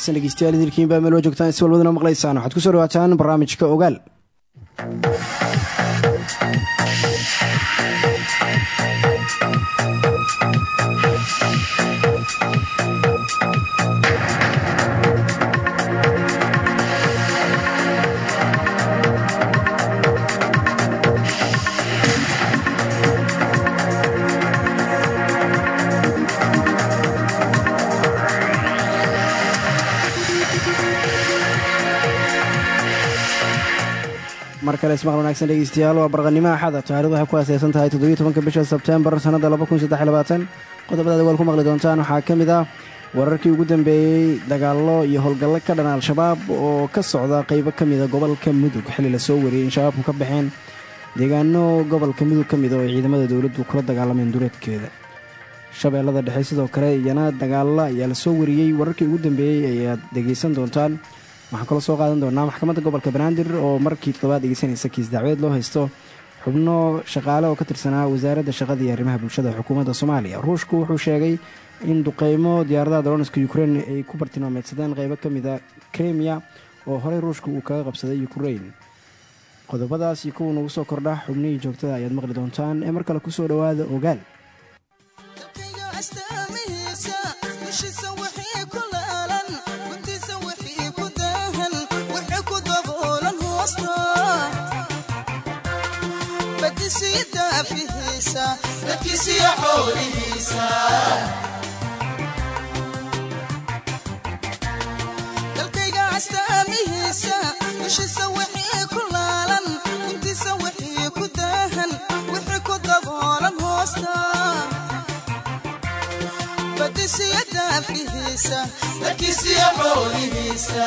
wanaagsan dhegeystayaal idilkiin baa meel waa si walbadana maqlaysaan. Waxaad ku soo dhawaataan barnaamijka ogaal kale ismaqal wanaagsan dhegeystayaal waa barqanimo axada taarikhdu waxay ku aaseysan tahay toddobiyo tobanka bisha sebteembar sannadda qodobadaad ogaal ku maqli doontaan waxaa ka mid ah wararkii ugu dambeeyey dagaallo iyo howlgallo ka dhan al-shabaab oo ka socda qeybo ka mida gobolka mudug xilli la soo wariyey in shabaabku ka baxeen deegaano gobolka mudug ka mida oo ay ciidamada dowladdu kula dagaalameen dureedkeeda. Shabeellada dhexe sidoo kale iyana dagaalla ayaa la soo wariyey wararkii ugu dambeeyey ayaad dhegeysan doontaan waxaan kaloo soo qaadan doonaa? Maxkamadda gobolka banaadir oo markii toddobaad dhegeysanaysa kiis dacweed loo haysto xubno shaqaale oo ka tirsanaa wasaaradda shaqada iyo arrimaha bulshada xukuumadda soomaaliya? Ruushku wuxuu sheegay in duqeymo diyaaradaha doloneska ukrein ay ku bartilmaameedsadeen qeybo ka mida kremiya oo horey ruushka uu kaga qabsaday ukrein qodobadaas iyo kuwa nagu soo kordha xubnihii joogtada ayaad maqli doontaan ee mar kale ku soo dhowaada ogaal dalkayga astaamihiisa dushiisa wixii ku laalan intiisa wixii ku daahan wixii ku daboolan hoosta. Badisiya daafkihiisa dalkiisiya xoolihiisa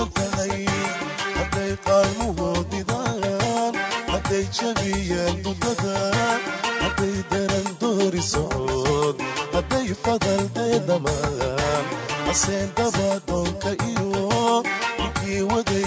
fursad tahay hadday qaalmuhoodidaan hadday jabiyeen dudada hadday daran doori socod hadday fadaldee dhamaan haseen dabadoonka iyo inkii waday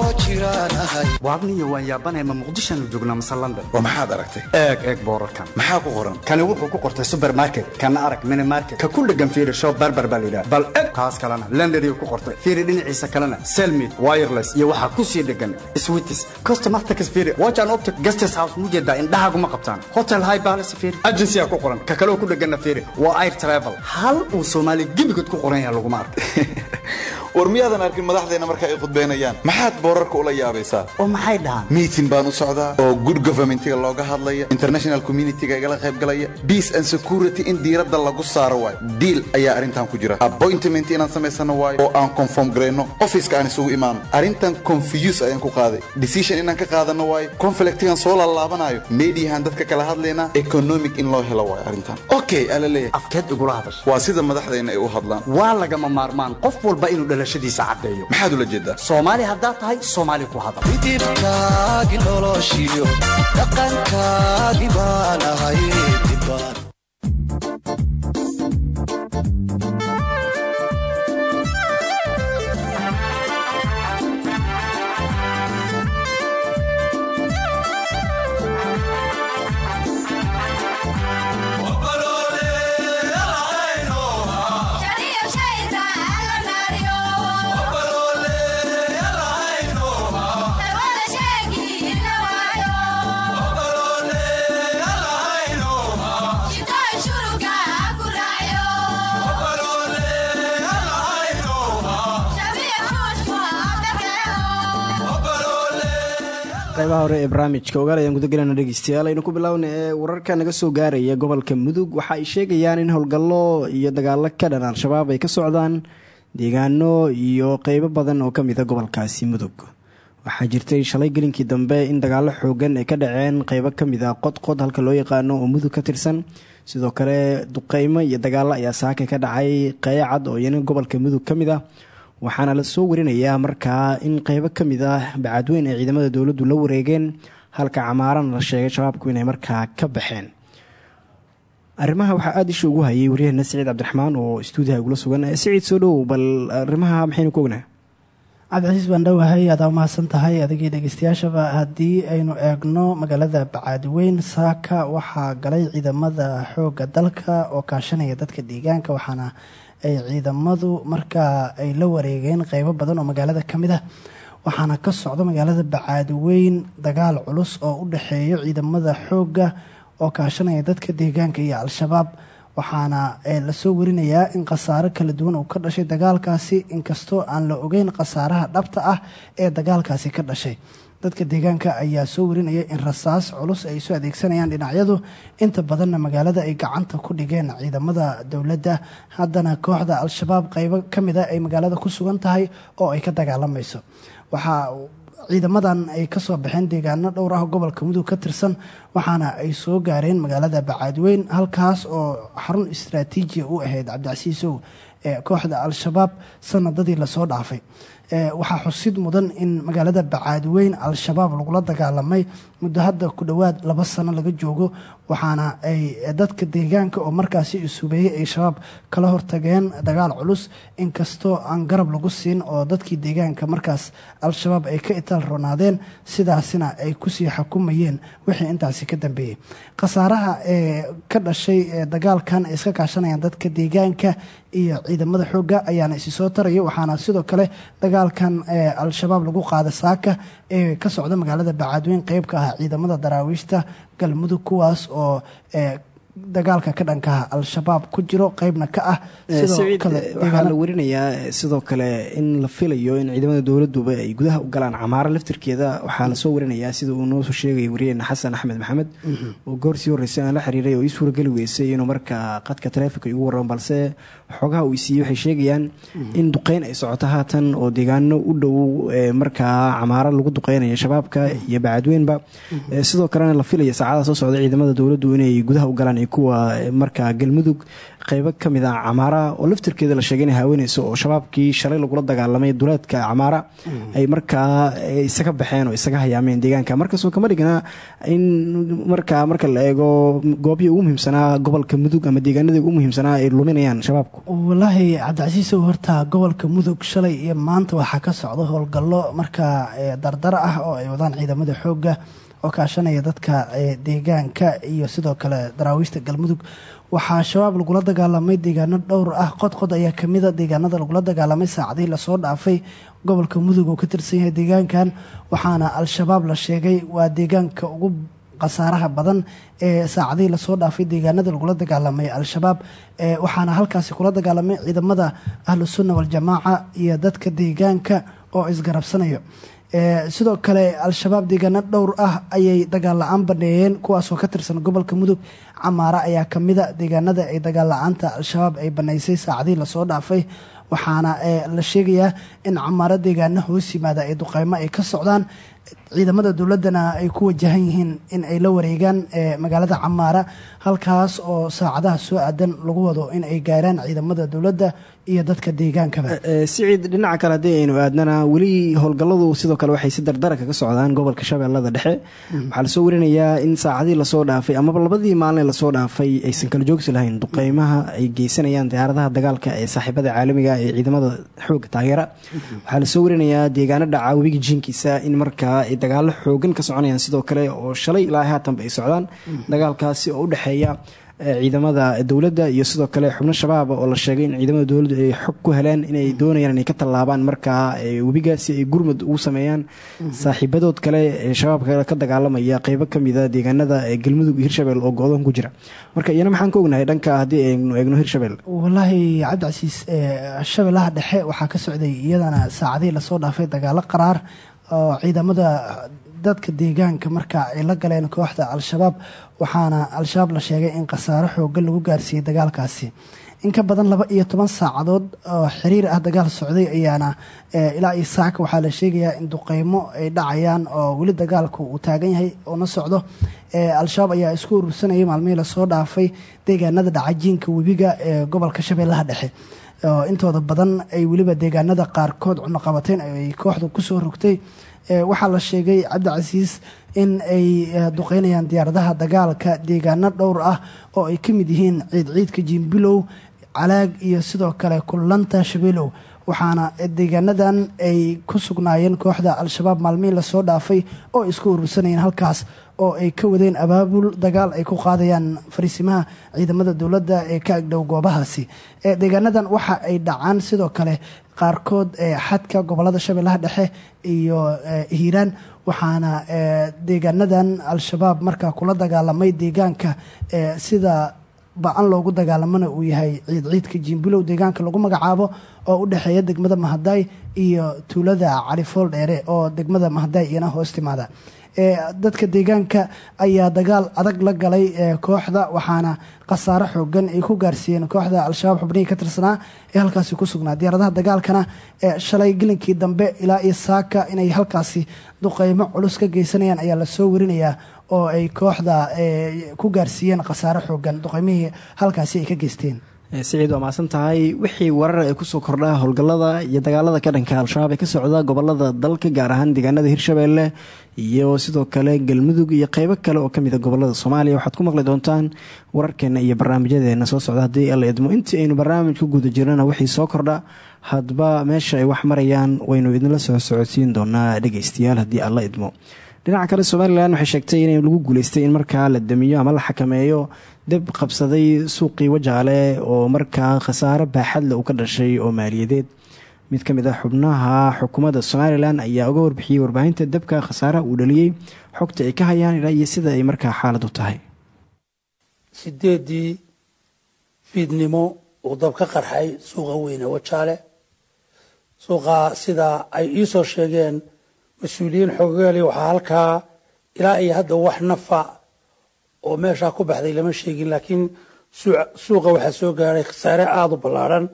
waadniyo waan yaabanay ma muqdishoanu joognaa mase london oo maxaad aragtay? Eeg eeg boorarkan. Maxaa ku qoran? Kani wuxuu ku qortay supermarket kana arag minimarket ka ku dhegan fiiri shop barbar baa la yidhaha. Bal eg kaas kalena londariyu ku qortay. Fiiri dhinaciisa kalena selmid wireless iyo waxaa ku sii dhegan switis customatax fiiri. Wajan optic. Guestes house mujeedaa indhahaguma qabtaan. Hotel high palace fiiri. Agency ku qoran. Ka kaleo ku dheganna fiiri. Waa air travel. Hal uu soomaali gebigood ku qoran yahay laguma arka war miyaadan arkin madaxdeena marka ay khudbaynayaan? Maxaad boorarka ula yaabaysaa? Oo maxay dhahaan? Miitin baan u socdaa oo good governmentiga looga hadlaya international communityga igala qayb galaya. Peace and security in diiradda lagu saaro waayo. Deal ayaa arrintan ku jira. Appointment inaan samaysano waayo oo aan conform garayno. Officeka aan isugu imaano arrintan confuse ayaan ku qaaday. Decision inaan ka qaadano waayo. Conflictigan soo laalaabanayo mediahan dadka kala hadlaynaa. Economic in loo helo waayo arrintan. Okay leeyahay afkeed igula hadasha waa sida madaxdeena ay u hadlaan. Waa lagama maarmaan. Qof walba inuu dhalashadiisa caddeeyo maxaad ula jeedaa soomaali haddaad tahay soomaali ku hadal. Midibkaagi noloshiyo dhaqankaagi baan ahay qaybaha hore ee barnaamijka ogaal ayaan gudagelana dhegeystayaal. Aynu ku bilaawna ee wararka naga soo gaaraya gobolka mudug waxa ay sheegayaan in howlgallo iyo dagaalo ka dhan al-shabaab ay ka socdaan deegaano iyo qeybo badan oo ka mida gobolkaasi mudug. Waxaa jirtay shalay gelinkii dambe in dagaalo xoogan ay ka dhaceen qeybo ka mid a qodqod halka loo yaqaano oo mudug ka tirsan. Sidoo kale duqeymo iyo dagaalo ayaa saaka ka dhacay qeyacad oo iyana gobolka mudug ka mid ah waxaana la soo warinayaa markaa in qeybo ka mid ah bacaadweyn ay ciidamada dowladdu la wareegeen halka camaarana la sheegay shabaabku inay markaa ka baxeen. Arrimaha waxaa aada isha ugu hayay waryaheena siciid cabdiraxmaan oo stuudiyaha igula sugan. Siciid soo dhowow bal arrimaha maxaynu ka ognaa cabdicasiis baan dhowahay adaa umahadsan tahay adigii dhegeystayaashaba. Haddii aynu eegno magaalada bacaadweyn saaka waxaa galay ciidamada xoogga dalka oo kaashanaya dadka deegaanka waxaana ay ciidamadu markaa ay la wareegeen qeybo badan oo magaalada ka mid ah. Waxaana ka socda magaalada bacaadweyn dagaal culus oo u dhexeeyo ciidamada xoogga oo kaashanaya dadka deegaanka iyo al-shabaab. Waxaana la soo warinayaa in khasaaro kala duwan uu ka dhashay dagaalkaasi inkastoo aan la ogeyn khasaaraha dhabta ah ee dagaalkaasi ka dhashay dadka deegaanka ayaa soo warinaya in rasaas culus ay isu adeegsanayaan dhinacyadu. Inta badanna magaalada ay gacanta ku dhigeen ciidamada dowladda. Haddana kooxda al-shabaab qeybo ka mid a ay magaalada ku sugan tahay oo ay ka dagaalamayso waxaa ciidamadan ay ka soo baxeen deegaano dhowr ah gobolka mudug ka tirsan waxaana ay soo gaareen magaalada bacaadweyn halkaas oo xarun istraatiijiya u ahayd cabdicasiisow ee kooxda al-shabaab. Sanadadii la soo dhaafay waxaa xusid mudan in magaalada bacaadweyn al-shabaab lagula dagaalamay muddo hadda ku dhowaad laba sano laga joogo waxaana ay dadka deegaanka oo markaasi isubeeyey ay shabaab kala hortageen dagaal culus. Inkastoo aan garab lagu siin oo dadkii deegaanka markaas al-shabaab ay ka itaal ronaadeen sidaasina ay ku sii xukumayeen wixii intaasi ka dambeeyey khasaaraha ee ka dhashay dagaalkan iska kaashanayaan dadka deegaanka iyo ciidamada xoogga ayaana isi soo taraya waxaana sidoo kale dagaalkan al-shabaab lagu qaada saaka ee ka socda magaalada bacaadweyn qeyb ka ah ciidamada daraawiishta galmudug kuwaas oo dagaalka ka dhankaha al-shabaab ku jiro qeybna ka ah siciid waxaa la warinayaa sidoo kale in la filayo in ciidamada dowladuba ay gudaha u galaan camaaro laftirkeeda. Waxaa la soo warinayaa sida uu noo soo sheegaya waryaheena xasan axmed maxamed oo goorsii horreysay aan la xiriiray oo ii suurageli weysay inuu markaa qadka taleefonka igu warramo balse xoogaha uu isiiyey waxay sheegayaan in duqeyn ay socoto haatan oo deegaano u dhow markaa camaaro lagu duqeynayo shabaabka iyo bacadweynba sidoo kalena la filaya saacadaha soo socda ciidamada dowladdu inay gudaha u galaan kuwa markaa galmudug qeybo ka mid ah camaara oo laftirkeeda la sheegay inay haaweyneyso oo shabaabkii shalay lagula dagaalamay duleedka camaara ay markaa eh, isaga baxeen oo isaga hayaameen deegaanka. Markaasoo kama dhigna in markaa marka la eego goobihii ugu muhiimsanaa gobolka mudug ama deegaanadii ugu muhiimsanaa ay luminayaan shabaabku. Walaahi cabdicasiis horta gobolka mudug shalay iyo maanta waxaa ka socda howlgallo markaa ee dardar ah oo ay wadaan ciidamada xoogga oo kaashanaya dadka ee deegaanka iyo sidoo kale daraawiishta galmudug waxaa shabaab lagula dagaalamay deegaano dhowr ah. Qodqod ayaa kamida deegaanada lagula dagaalamay saacadihii la soo dhaafay gobolka mudug oo ka tirsan yahay deegaankan waxaana al-shabaab la sheegay waa deegaanka ugu khasaaraha badan ee saacadihii la soo dhaafay deegaanada lagula dagaalamay al-shabaab waxaana halkaasi kula dagaalamay ciidamada ahlu sunna waljamaaca iyo dadka deegaanka oo isgarabsanayo sidoo kale al-shabaab deegaano dhowr ah ayay dagaal la'aan baneeyeen kuwaasoo ka tirsan gobolka mudug. Camaara ayaa kamida deegaanada ay dagaal la'aanta al-shabaab ay baneysay saacadihii la soo dhaafay. Waxaana ee la sheegayaa in camaaro deegaano hoos yimaada ee duqeymo ay ka socdaan ciidamada dowladdana ay ku wajahan yihiin in ay la wareegaan ee magaalada camaara halkaas oo saacadaha soo aadan lagu wado in ay gaaraan ciidamada dowladda iyo dadka deegaankaba. Eh, siciid dhinaca kale haddii aynu aadnana weli howlgalladu sidoo kale waxay si dardara kaga socdaan gobolka shabeellada dhexe. Waxaa la soo warinayaa in saacadii la soo dhaafay amaba labadii maalin la soo dhaafay aysan kala joogsi lahayn duqeymaha ay geysanayaan diyaaradaha dagaalka ee saaxiibada caalamiga ee ciidamada xooga taageera. Waxaa la soo warinayaa deegaano dhaca webiga jiinkiisa in markaa dagaalo xoogan ka soconayaan sidoo kale oo shalay ilaa haatanba ay socdaan. Dagaalkaasi oo u dhexeeya eh, ciidamada dowladda iyo sidoo kale xubno shabaaba oo la sheegay in ciidamada dowladdu ay xog ku heleen inay doonayaan inay ka tallaabaan markaa eh, webiga si ay gurmud ugu sameeyaan. Saaxiibadood kale ee shabaabka ka dagaalamaya qeybo ka mida deegaanada ee galmudug iyo hirshabelle oo go-doon ku jira. Marka iyana maxaan ka ognahay dhanka haddii aynu eegno hirshabelle walaahi cabdicasiis ee shabeellaha dhexe waxaa ka socday iyadana saacadihii la soo dhaafay dagaalo qaraar oo ciidamada dadka deegaanka marka ay la galeen kooxda al-shabaab waxaana al-shabaab la sheegay in khasaaro xoogan lagu gaarsiiyey dagaalkaasi. In ka badan laba iyo toban saacadood oo xiriir ah dagaal socday ayaana ilaa iyo saaka waxaa la sheegayaa in duqeymo ay dhacayaan oo weli dagaalku uu taagan yahay oo na socdo. Eh, al-shabaab ayaa isku urursanayay maalmihii la soo dhaafay deegaanada dhacajiinka webiga ee gobolka shabeellaha dhexe oo intooda badan ay weliba deegaanada qaarkood cunoqabateen ay kooxdu ku soo rogtay. Eh, waxaa la sheegay cabdicasiis in ay eh, duqeynayaan diyaaradaha dagaalka deegaano dhowr ah oo ay ka mid yihiin ciidciidka jiimbilow calaag iyo sidoo kale kullanta shabeelow waxaana deegaanadan ay ku sugnaayeen kooxda al-shabaab maalmihii la soo dhaafay oo ay isku urursanayeen halkaas oo ay ka wadeen abaabul dagaal ay ku qaadayaan fariisimaha ciidamada dowladda ee ka agdhow goobahaasi. Deegaanadan waxa ay dhacaan sidoo kale qaarkood ee xadka gobollada shabeellaha dhexe iyo hiiraan waxaana deegaanadan al-shabaab markaa kula dagaalamay deegaanka sida ba'an loogu dagaalamana uu yahay ciid ciidka jiimbilow deegaanka lagu magacaabo oo u dhexeeya degmada mahadaay iyo tuulada califool dheere oo degmada mahadaay iyana hoos timaada. Dadka deegaanka ayaa dagaal adag la galay kooxda waxaana khasaaro xoogan ay ku gaarsiiyeen kooxda al-shabaab xubnihii ka tirsanaa ee halkaasi ku sugnaa. Diyaaradaha dagaalkana ee shalay gelinkii dambe ilaa iyo saaka inay halkaasi duqeymo culus ka geysanayaan ayaa la soo warinayaa oo ay kooxda ee, ku gaarsiiyeen khasaaro xoogan duqeymihii halkaasi ay ka geysteen. Eh, siciid waa mahadsan tahay wixii warar ee ku soo kordhaa howlgallada iyo dagaalada ka dhanka al-shabaab ee ka socda gobollada dalka gaar ahaan deegaanada hirshabelle iyo sidoo kale galmudug iyo qeybo kale oo ka mid a gobollada soomaaliya. Waxaad ku maqli doontaan wararkeena iyo barnaamijyadeena soo socda haddii alla idmo. Intii aynu barnaamij guda jirnana wixii soo kordha hadba meesha ay wax marayaan waynu idinla soo socodsiin doonaa dhegeystayaal haddii alla idmo. Dhinaca kale somalilan waxay sheegtay in lagu guuleystay in markaa la damiyo ama la xakameeyo deb qabsaday suuqii wajaale oo markaa khasaaro baaxadle uu ka dhashay oo maaliyadeed. Mid ka mid ah xubnaha xukuumadda somalilan ayaa uga warbixiyey warbaahinta debka khasaaraha uu dhaliyey xogta ay ka hayaan ilaa sida ay markaa xaalad u tahay. Sideedii fiidnimo uu dab ka qarxay suuqa weyne wajaale. Suuqa sida ay iisoo sheegeen mas'uuliyiin xoogaali waxaa ilaa iyo hadda wax nafa oo meeshaa ku baxday lama sheegin laakiin suuqa waxaa soo gaadhay khasaare aada u ballaadhan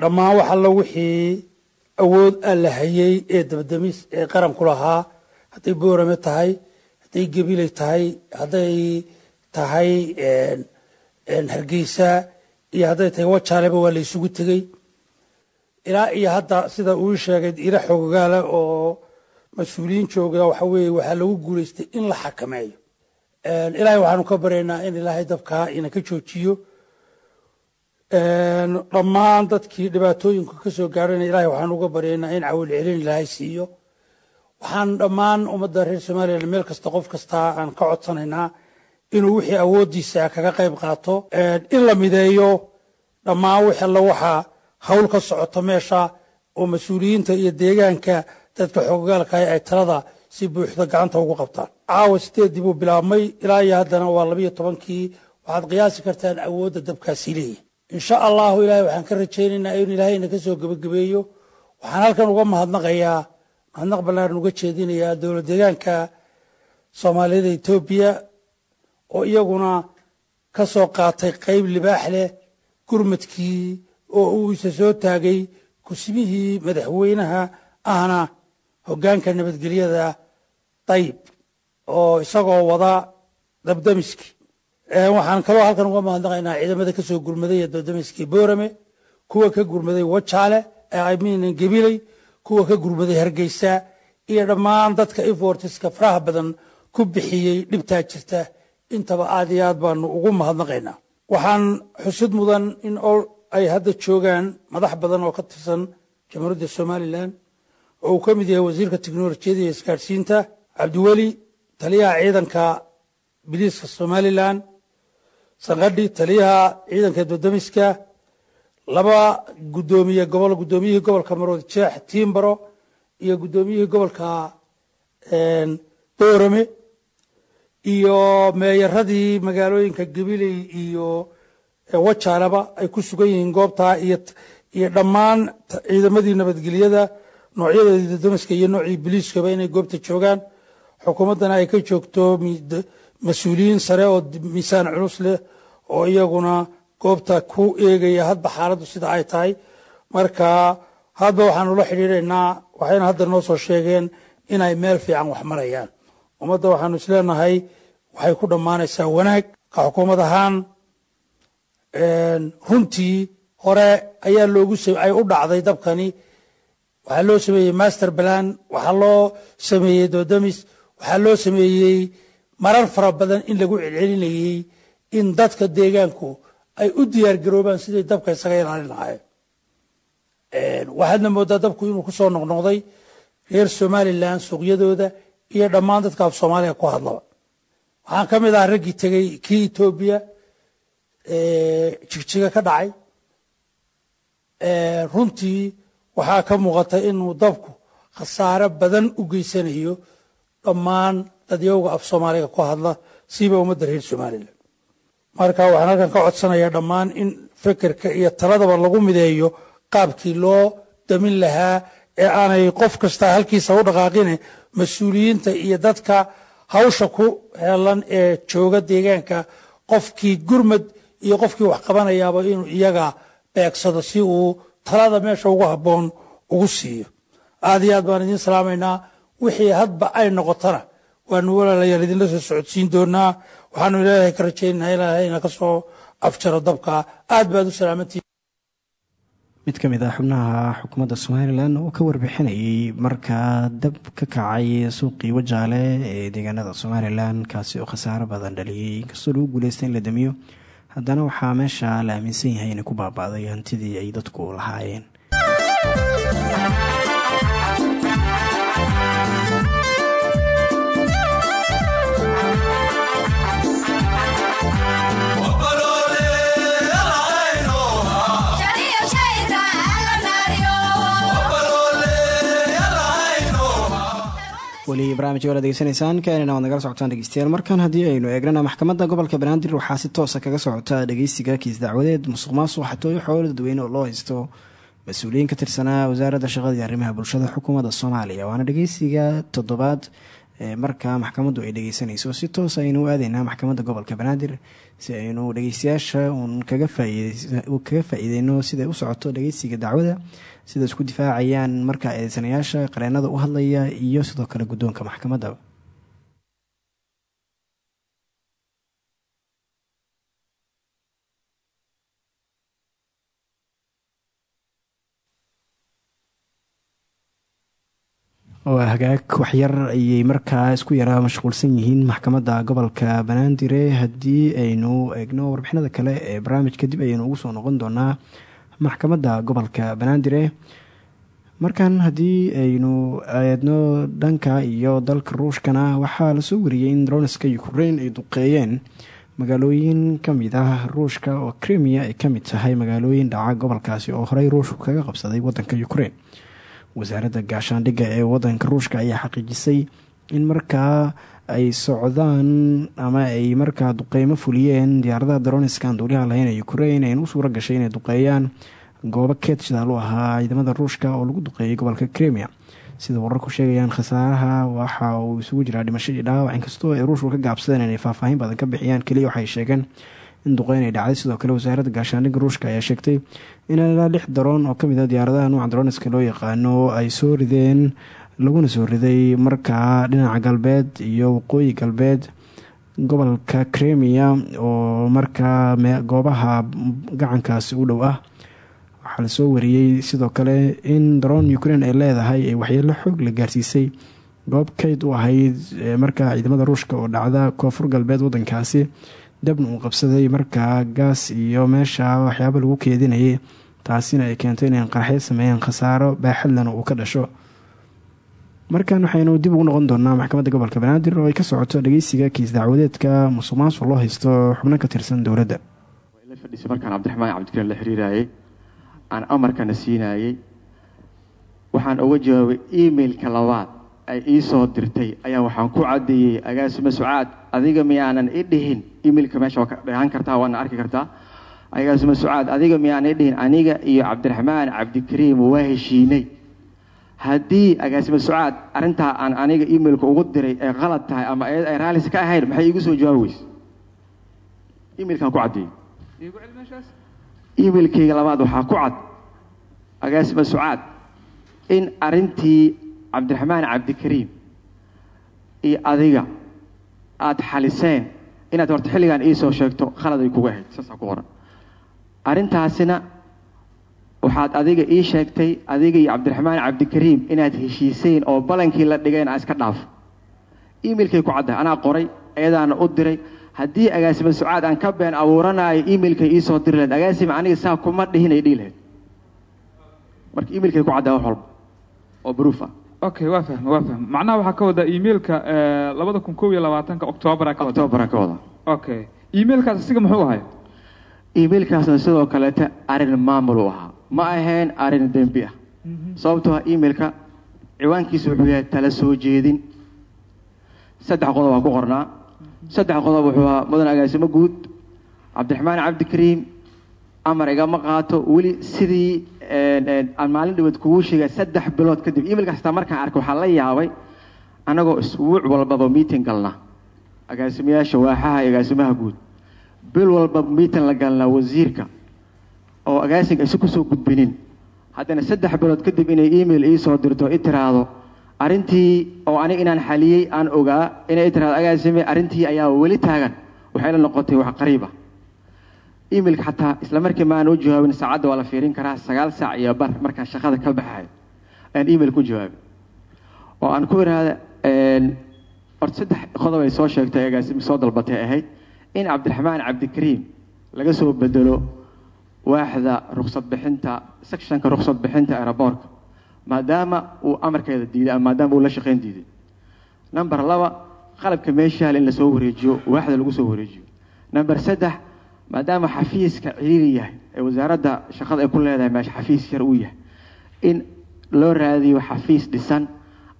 dhammaan wax allo wixii awood aan la hayay ee dabdamis ee qaranku lahaa hadday boorame tahay hadday gabiley tahay hadday tahay hargeysa iyo hadday tahay wajaaleba waa la isugu tegey ilaa iyo hadda sida uu sheegay ila xoogaale oo mas'uuliyiin jooga waxa weeye waxaa lagu guulaystay in la xakameeyo ilaahay waxaanu ka baryaynaa in ilaahay dabkaa ina ka joojiyo. Dhammaan dadkii dhibaatooyinku ka soo gaarhana ilaahay waxaanu uga baryaynaa in cawil celin ilaahay siiyo. Waxaan dhammaan ummadda reer somalilan meel kasta qof kasta aan ka codsanaynaa inuu wixii awooddiisa kaga qayb qaato. In la mideeyo dhammaan wix alla waxaa hawl ka socoto meesha oo mas'uuliyiinta iyo deegaanka dadka xoogagaalka ay talada si buuxda gacanta ugu qabtaan. Caawa sideedii buu bilaabmay? Ilaa iyo haddana waa labiyo tobankii. Waxaad qiyaasi kartaan awoodda dabkaasi leeyahy insha allahu ilaahay waxaan ka rajaynaynaa in ilaahayna ka soo gebagabeeyo. Waxaan halkan uga mahadnaqayaa mahadnaq ballaaran uga jeedinayaa dowlad deegaanka soomaaliyada etoobiya oo iyaguna ka soo qaatay qayb libaax leh gurmadkii oo uu isa soo taagay kusimihii madaxweynaha ahna hoggaanka nabadgelyada dayib oo isagoo wada dabdamiski waxaan kaloo halkan uga mahadnaqaynaa ciidamada ka soo gurmaday ee dabdamiskii boorame kuwa ka gurmaday wajaale min gebiley kuwa ka gurmaday hargeysa iyo dhammaan dadka efortiska faraha badan ku bixiyey dhibtaa jirta intaba aad iyo aad baanu ugu mahadnaqaynaa waxaan xusid mudan in ay hadda joogaan madax badan oo ka tirsan jamhuuriyadda somalilan oo uu ka mid yahay wasiirka teknolojiyada iyo isgaadhsiinta cabdiweli taliyaha ciidanka biliiska somalilan sanqadhi taliyaha ciidanka dadamiska laba gudoomiye gobol guddoomiyihii gobolka maroodi jeex tiimbaro iyo guddoomiyihii gobolka boorame iyo meeyaradii magaalooyinka gabiley iyo wajaalaba ay ku sugan yihiin goobtaa iyo dhammaan ciidamadii nabadgelyada noocyadeedii dadamiska iyo noocii biliiskaba inay goobta joogaan xukuumaddana ay ka joogto mas'uuliyiin sare oo miisaan culus leh oo iyaguna goobta ku eegaya hadba xaaladdu sida ay tahay. Marka hadba waxaanu la xidhiidhaynaa waxayna hadda noo soo sheegeen inay meel fiican wax marayaan. Ummadda waxaanu isleenahay waxay ku dhammaanaysaa wanaag. Ka xukuumad ahaan runtii hore ayaa loogu ay u dhacday dabkani. Waxaa loo sameeyey master plan waxaa loo sameeyey doodamis waxaa loo sameeyey marar fara badan in lagu celcelinayey in dadka deegaanku ay u diyaar garoobaan siday dabka isaga ilaalin lahaayeen. Waxaadna moodaa dabku inuu ku soo noqnoqday reer somalilan suuqyadooda iyo dhammaan dadka af soomaaliya ku hadlaba. Waxaan ka mid ah raggii tegey kii etoobiya jigjiga ka dhacay. Runtii waxaa ka muuqata inuu dabku khasaare badan u geysanayo dhammaan dadyowga af soomaaliga ku hadla siiba ummadda reer somalilan marka waxaan halkan ka codsanayaa dhammaan in fekerka iyo taladaba lagu mideeyo qaabkii loo damin lahaa ee aanay qof kasta halkiisa u dhaqaaqine mas'uuliyiinta iyo dadka hawsha ku heelan ee jooga deegaanka. Qofkii gurmad iyo qofkii wax qabanayaaba inuu iyaga beegsado si uu talada meesha ugu habboon ugu siiyo. Aad iyo aad baan idiin salaamaynaa wixii hadba ay noqotona waanu walaalayaal idinla soo socodsiin doonaa. Waxaanu ilaahay ka rajaynaynaa ilaahayna ka soo afjaro dabka. Aad baad u salaamantihin mid ka mid ah xubnaha xukuumadda somalilan oo ka warbixinayay markaa dab ka kacay suuqii wajaale ee deegaanada somalilan kaasi oo khasaaro badan dhaliyey inkastoo lagu guuleystay in la damiyo haddana waxaa meesha la aaminsan yahay inay ku baaba'day hantidii ay dadku lahaayeen weli barnaamijka waad degeysanaysaan keenina waad nagala socotaan dhegeystayaal. Markan haddii aynu eegnana maxkamadda gobolka banaadir waxaa si toosa kaga socota dhegeysiga kiis dacwadeed. Musuq maasuq xatooyo xoolo dadweyne oo loo haysto mas'uuliyiin ka tirsanaa wasaaradda shaqada arrimaha bulshada xukuumadda soomaaliya. Waana dhegeysiga toddobaad ee markaa maxkamaddu ay dhegeysanayso si toos aynu u aadeynaa maxkamadda gobolka banaadir si aynu dhegeystayaasha uun kaga faa-iideyno siday u socoto dhegeysiga dacwada sida isku difaacayaan marka eedeysanayaasha qareenada u hadlaya iyo sidoo kale guddoonka maxkamadda. Oo hagaag waxyar ayay markaa isku yaraa mashquulsan yihiin maxkamadda gobolka banaandire haddii aynu eegno warbixinada kale ee barnaamij kadib ayaynu ugu soo noqon doonaa maxkamadda gobolka banaandire markan haddii aynu eedno dhanka iyo dalka ruushkana waxaa la soo wariyey in droniska ukrain ay duqeeyeen. Magaalooyin ka mid ah ruushka oo krimiya ay ka mid tahay magaalooyin dhaca gobolkaasi oo horey ruushku kaga qabsaday wadanka ukrain wasaaradda gaashaandhigga ee wadanka ruushka ayaa xaqiijisay in markaa ay socdaan ama ay markaa duqeymo fuliyeen diyaaradaha daroniska aan duuliyaha lahayn ee ukrain ayna u suura gashay inay duqeeyaan goobo keed shidaal u ahaa ciidamada ruushka oo lagu duqeeyay gobolka kremia sida wararku sheegayaan khasaaraha waxa uu isugu jiraa dhimasho iyo dhaawac inkastoo ay ruushku ka gaabsadeen inay faahfaahin badan ka bixiyaan keliya waxay sheegeen in duqeyn ay dhacday. Sidoo kale wasaaradda gaashaandhigga ruushka ayaa sheegtay in ilaa lix daroon oo ka mid a diyaaradaha nuuca daroniska loo yaqaano ay soo rideen laguna soo riday markaa dhinaca galbeed iyo waqooyi galbeed gobolka kremia oo markaa goobaha gacankaasi u dhow ah. Waxaa la soo wariyey sidoo kale in daroon ukrain ay leedahay ay waxyeelo xoog la gaarsiisay. Goob kayd u ahayd markaa ciidamada ruushka oo dhacda koonfur galbeed wadankaasi dabna uu qabsaday markaa gaas iyo meesha waxyaabo lagu keedinayay taasina ay keentay inay qaraxyo sameeyeen khasaaro baaxadlana uu ka dhasho markan waxaynu dib ugu noqon doonaa maxkamadda gobolka banaadir oo ay ka socoto dhageysiga kiis dacwadeedka musuq maasuq loo haysto xubno ka tirsan dowladda. La fadhiisay markaan cabdiraxmaan cabdikariin la xiriirayay aan amarkana siinayay waxaan uga jawaabay emailka labaad ay ii soo dirtay ayaa waxaan ku caddeeyey agaasima sucaad adiga miyaanan i dhihin? emailka meesha ka dheehan kartaa waana arki kartaa. Agaasima sucaad adiga miyaanan i dhihin aniga iyo cabdiraxmaan cabdikariim waa heshiinay haddii agaasima sucaad arrintaa aan aniga emailka ugu diray ay qalad tahay ama ayad ay raalis ka ahayn maxay iigu soo jawaabi weyse emailkaan ku caddeeyey emailkayga labaad waxaa ku cad. Agaasima sucaad in arrintii cabdiraxmaan cabdikariim iyo adiga aada xaliseen inaad horta xilligan ii soo sheegto khalad ay kuga ahayd saasaa ku qoran. Arrintaasina waxaad adiga ii sheegtay adiga iyo cabdiraxmaan cabdikariim inaad heshiiseen oo balankii la dhigay inaa iska dhaafo emailkay ku caddahay anaa qoray ayadaana u diray. Haddii agaasima sucaad aan ka been abuuranayo emailkay ii soo diri lahayd. Agaasima aniga saa kuma dhihin ay dhihi lahayd. Marka emailkay ku caddahay wax walba oo proof ah. Okay waa fahma waa fahma macnaha waxaa ka wada emailka labada kun kow iyo labaatanka octoobera ka wada. Octoobera ka wada. Okay emailkaas asiga muxuu ahay emailkaasna sidoo kaleeta arrin maamul u ahaa ma ahayn arrin dembi ah. Sababtoo ah emailka ciwaankiisa wuxuu yahay tala soo jeedin. Saddex qodob aa ku qornaa. Saddex qodob wuxuu ahaa mudan agaasimo guud. Cabdiraxmaan cabdikariim amar igama qaato. Weli sidii aan maalin dhaweed kugu sheegay saddex bilood kadib emailkaas taa markaan arkay waxaa la yaabay annagoo isbuuc walbaba meeting galna. Agaasimayaasha waaxaha iyo agaasimaha guud. Bil walbaba meeting la galnaa wasiirka oo agaasinka isu ku soo gudbinin. Haddana saddex bilood kadib inay email ii soo dirto i tiraahdo arrintii oo aniga inaan xaliyey aan ogaa inay i agaasime arrintii ayaa weli taagan. Waxay la noqotay wax qariib ah. Emailka xataa isla markii ma u jawaabin saacadda waa fiirin karaa sagaal saac iyo bar markaan shaqada ka baxayo ayaan email ku jawaabin. Oo aan ku iraahda horta saddex qodob ay soo sheegtay agaasime soo dalbatay ahayd in cabdiraxmaan cabdikariim laga soo bedelo waaxda ruksad bixinta sectionka ruksad bixinta aeroboortka maadaama uu amarkeeda diiday ama maadaama uu la shaqayn diiday. Number laba qalabka meeshaal in la soo wareejiyo waaxda lagu soo wareejiyo. Number saddex maadaama xafiiska ciriiri yahay ee wasaaradda shaqada ay ku leedahay meesha xafiis yar uu yahay in loo raadiyo xafiis dhisan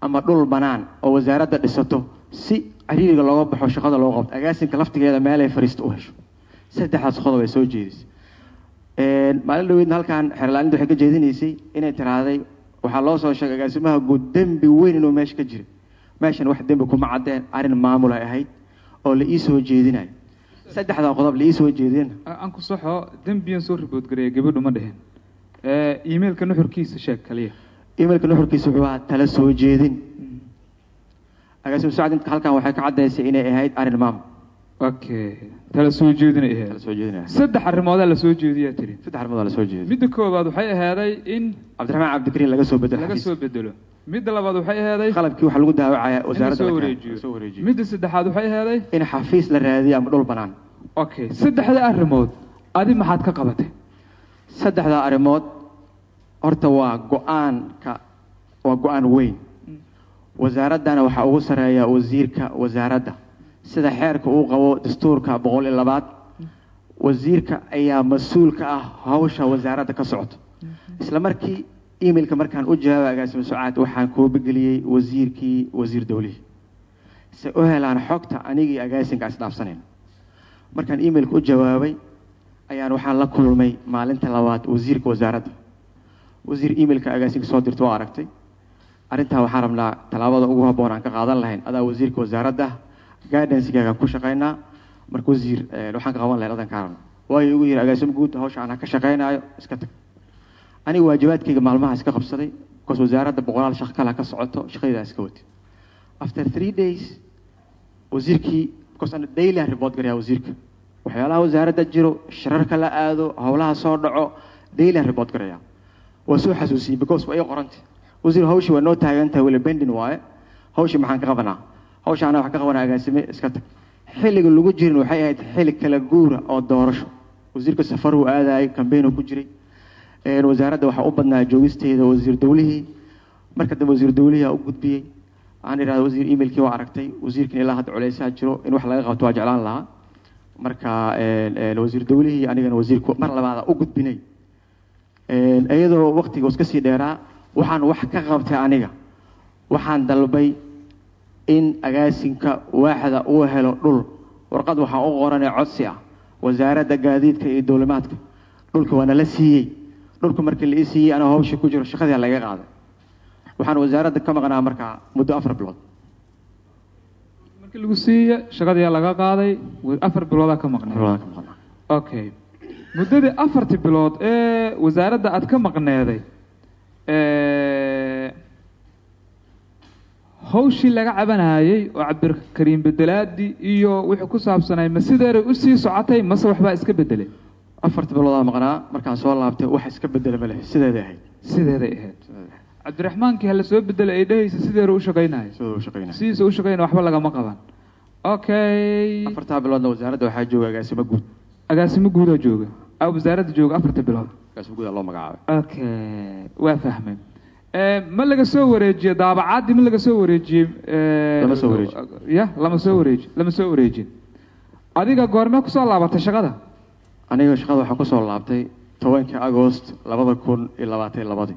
ama dhul banaan oo wasaaradda dhisato si ciriiriga looga baxo shaqada loo qabto. Agaasinka laftigeeda meelay fariista u hesho. Saddexdaas qodob ay soo jeedisay maalin dhaweydna halkaan xerlaalinta waxay ka jeedinaysay inay tiraahday waxaa loo soo sheegay agaasimaha guud dembi weyn inuu meesha ka jira meeshan wax dembi kuma caddeen arrin maamul ay ahayd oo la ii soo jeedinayo saddexdaa qodob la ii soo jeedin aan ku saxo dembiyan soo ribood gareeya gabadhu ma dhihin emailka nuxurkiisa sheeg kaliya. Emailka nuxurkiisa wuxuu ahaa tala soo jeedin. Agaasimo sacad inta halkan waxay ka caddaysay inay ahayd arrin maamul soo jeedinay ahayd soo jeedinaya saddex arrimoodaa la soo jeediyaa tiri. Saddex arrimood la soo jeeday midda koowaad waxay ahaaday in cabdiraxmaan cabdikariin laga soo bedelo laga xafiis. soo bedelo midda labaad waxay ahaaday qalabkii waxaa lagu daawacaya wasaaradda midda saddexaad waxay ahaaday in xafiis la raadiyo ama dhul banaan. Okay. Saddexda arrimood adi maxaad ka qabatay? Saddexda arrimood horta waa go'aanka waa go'aan weyn. Wasaaraddana waxaa ugu sarreeya wasiirka wasaaradda sida xeerka uu qabo dastuurka boqol iyo labaad wasiirka ayaa mas'uul ka ah hawsha wasaaradda ka socoto isla markii emailka markaan u jawaabay agaasimo sucaad waxaan koobigeliyey wasiirkii wasiir dowlihii si u helaan xogta anigii agaasinka isdhaafsanayn markaan emailka u jawaabay ayaan waxaan la kulmay maalinta labaad wasiirka wasaaradda. Wasiir emailka agaasinka soo dirta waa aragtay. Arrintaa waxaan rabnaa tallaabada ugu habboon aan ka qaadan lahayn. Adaa wasiirka wasaaradda guidancegaagaan ku shaqaynaa marka wasiir eh, waxaan ka qaban lahayn adan kaa rabna waayo igu yidhi agaasimo guud hawsha aan ka shaqaynaayo iska tag. Aniga waajibaadkayga maalmaha iska qabsaday bcause wasaaradda boqolaal shaqo kale ka socoto shaqadaydaa iska wati. After three days wasiirkii because ana daily aan report garayaa wasiirka. Waxyaalaha wasaaradda jiro shirarka la aado howlaha soo dhaco daily aan report garayaa waa soo xasuusiyey because waa ii qorantay wasiir hawshii waa noo taagan tahay weli bendin waaye. Hawshii maxaan ka qabanaa hawsha anaa wax ka qabanaa agaasime iska tag. Xilliga lagu jirin waxay ahayd xilli kala guura oo doorasho. Wasiirka safar uu aadayay kambeyn ku jiray. Wasaaradda waxaa u badnaa joogisteeda wasiir dowlihii. Marka dambe wasiir dowlihii aa u gudbiyey. Waxaan idhahda wasiir emailkii waa aragtay wasiirkan ilaa hadda culeysaa jiro in wax laga qabto waa jeclaan lahaa. Marka wasiir dowlihii anigana wasiirku mar labaada u gudbinay. Iyadoo waqtiga iska sii dheeraa waxaan wax ka qabtay aniga. Waxaan dalbay in agaasinka waaxda uu helo dhul. Warqad waxaan u qoranay codsi ah wasaaradda gaadiidka iyo dowlimaadka. Dhulka waa nala siiyey. Dhulka markii la ii siiyey anoo hawsha ku jiro shaqadii laga qaaday. Waxaan wasaaradda ka maqnaa markaa muddo afar bilood. Markii lagu siiye shaqadii laga qaaday afar biloodaa ka maqnaa. okay muddadii afartii bilood ee wasaaradda aad ka maqneeday ee, hawshii laga cabanayey oo cabdikariim bedelaadi iyo wixii ku saabsanay ma sideeray u sii socotay? Mase waxbaa iska bedelay afarta biloodaa maqnaa markaan soo laabtay wax iska bedela ma leh sideeday ahayd. Sideeday ahayd. Cabdiraxmaankii hala soo bedelay ay dhehaysa sideeru u shaqaynaya sidoo u shaqaynaya sidiisa u shaqaynaya waxba lagama qaban. Okay afartaa biloodna wasaaradda waxaa jooga agaasimo guud. Agaasimo guudaa jooga. Wasaaradda jooga afarta bilood. Agaasimo guud aa loo magacaabay. Okay waa fahmay ma laga soo wareejiye daabacaadii ma laga soo wareejiyey eh, ya lama soo wareeji lama soo wareejin. Adiga goormee ku soo laabatay shaqada? Aniga shaqada waxaa ku soo laabtay tobankii agost labada kun iyo labaatan labadii.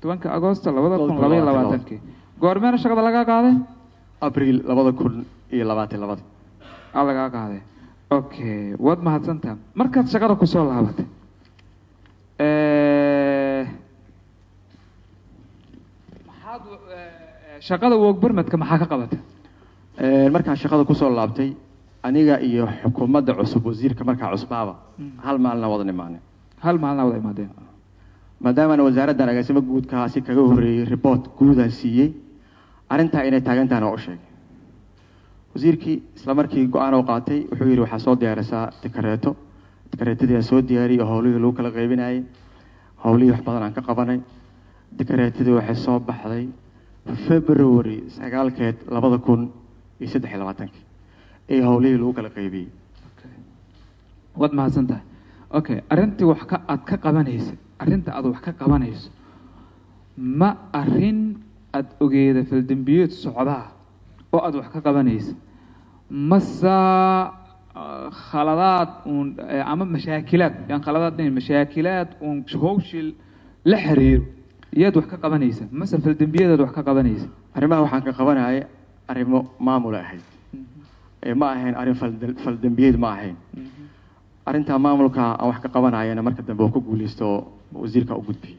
Tobanka agoosto labada kun Labada kun laba iyo labaatan labaatankii goormeena shaqada lagaa qaaday? Abriil labada kun iyo labaatan labadii. Aa lagaa qaaday. Okay waad mahadsantaha markaad shaqada ku soo laabatay maxaad eh, shaqada wogbarmadka maxaa ka qabatay? Een, markaan shaqada ku soo laabtay aniga iyo xukuumadda cusub wasiirka markaa cusbaaba hal maalina wada nimaanay hal maalina wada imaadeen. Maadaamana wasaaraddan agaasimo guudkaasi kaga horreeyey report guudaan siiyey arrintaa inay taagantahan oo u sheegay. Wasiirkii isla markii go'aan oo qaatay wuxuu yidhi waxaa soo diyaarisaa dikareeto dikareetadii aan soo diyaariyey oo howlihii lagu kala qaybinayay. Howlihii wax badan aan ka qabanay dikareetadii waxay soo baxday february sagaalkeed labada kun iyo saddex iyo labaatankii ee howlihii lagu kala qaybiyey. Waad mahadsan tahay okay arrintii wax ka aad ka qabanaysa arrinta aad wax ka qabanayso ma arrin aad ogeeda faldembiyeed socdaa oo aad wax ka qabanaysa mase ah, khaladaad uun eh, ama mashaakilaad yaan khaladaad mashaakilaad uun hawshii la xiriiro iyaad wax ka qabanaysa mase faldembiyeedaad wax ka qabanaysa. Arrimaha waxaan ka qabanayay arrimo maamul ahayd. Ee ma ahayn arrin fal- faldembiyeed ma ahayn. Arrintaa maamulka aan wax ka qabanayana marka dambe oo ku guuleysto oo wasiirka u gudbiyey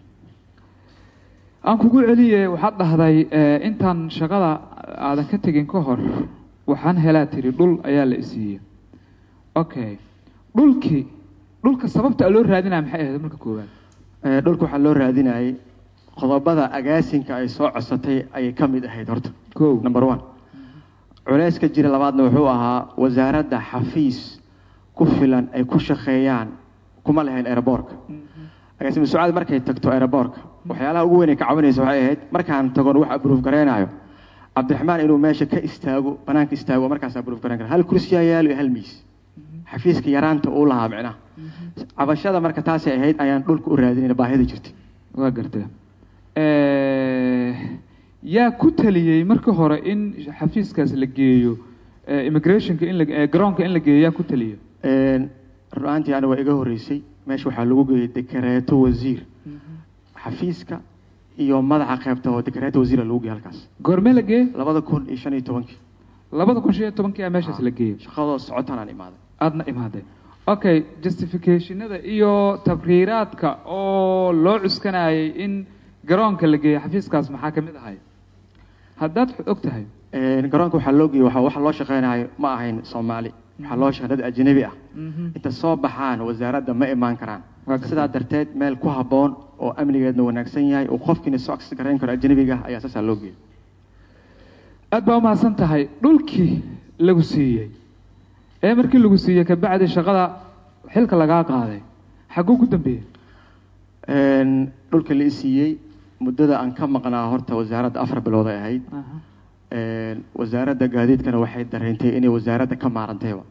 aan kugu celiye waxaad dhahday eh, intaan shaqada aadan ka tegin ka hor waxaan helaa tiri dhul ayaa la isiiyey okay dhulkii dhulka sababta loo raadinaya maxay ahayd marka koowaad? Ee, dhulka waxaa loo raadinayay qodobada agaasinka ay soo codsatay ayay ka mid ahayd horta. Number one. Culayska jira labaadna wuxuu ahaa wasaaradda xafiis ku filan ay ku shaqeeyaan kuma lahayn aeroboorka agaasima sucaad markay tagto aeroboorka waxyaalaha ugu weyn ay ka caawinaysa waxay ahayd markaan tagon wax abruuf garaynayo cabdiraxmaan inuu meesha ka istaago banaanka istaago markaas abruuf garayn kara hal kursiyaa yaalo iyo hal miis. Xafiiska yaraanta uu lahaa micnaha. Cabashada marka taasay ahayd ayaan dhulka u raadinayna baahida jirtay. Waa gartay yaa ku taliyey marka hore in xafiiskaas la geeyo immigrationka in la eh, garoonka in la geeyo yaa ku taliyey run ahaantii ani waa iga horreysay. Meesha waxaa lagu geeyey dekareeto wasiir. Xafiiska iyo madaxa qaybta oo dekareeto wasiira lagu geeyey halkaas. Goormee la geeyey labada kun iyo shan iyo tobankii. Labada kun shan iyo tobankii aa meeshaas la geeyey shaqadoo socotaan aan imaaday. Aadna imaaday. Okay justificationada iyo tabriiraadka oo loo cuskanayay in garoonka la geeyo xafiiskaas maxaa ka mid ahay? Haddaad og tahay garoonka waxaa loo geeyey waxa loo shaqeynayo ma ahayn soomaali. Waxaa loo shaqeyn dad ajnabi ah. Inta soo baxaan wasaaradda ma imaan karaan. Sidaa darteed meel ku habboon oo amnigeedna wanaagsan yahay oo qofkiina soo access garayn karo ajnabiga ayaa saasaa loo geeyey aad baa umahadsan tahay dhulkii lagu siiyey. Ee markii lagu siiyey kabacdi shaqada xilka lagaa qaaday. Xagguu ku dambeeyey? Dhulka la i siiyey muddada aan ka maqnaa horta wasaaradda afar bilood ay ahayd wasaaradda gaadiidkana waxay dareentay inay wasaaradda ka maarantayba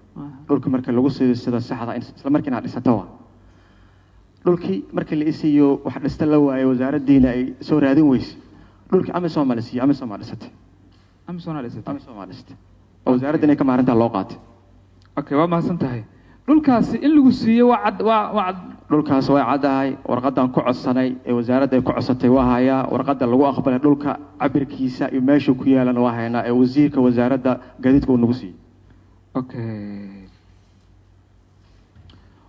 dhulka marka lagu siiyo sida saxda isla markiina wa. Dhulkii markii la i siiyo wax dhista la waayay wasaaraddiina ay soo raadin weyse. Dhulkii amisom maa la siiyey amisom maa dhisatay. Amisom aa dhisatay. Amisom maa dhisatay. Oo wasaaradda inay ka maarantaa loo qaatay. Okay waa mahadsan tahay dhulkaasi in lagu siiyey waa cad waa waa cad. Dhulkaas way caddahay warqadan ku codsanay ee wasaaradda ay ku codsatay waa hayaa warqadda lagu aqbalay dhulka cabirkiisa iyo meeshuu ku yaalana waa haynaa ee wasiirka wasaaradda gaadiidka uu nagu siiyey okay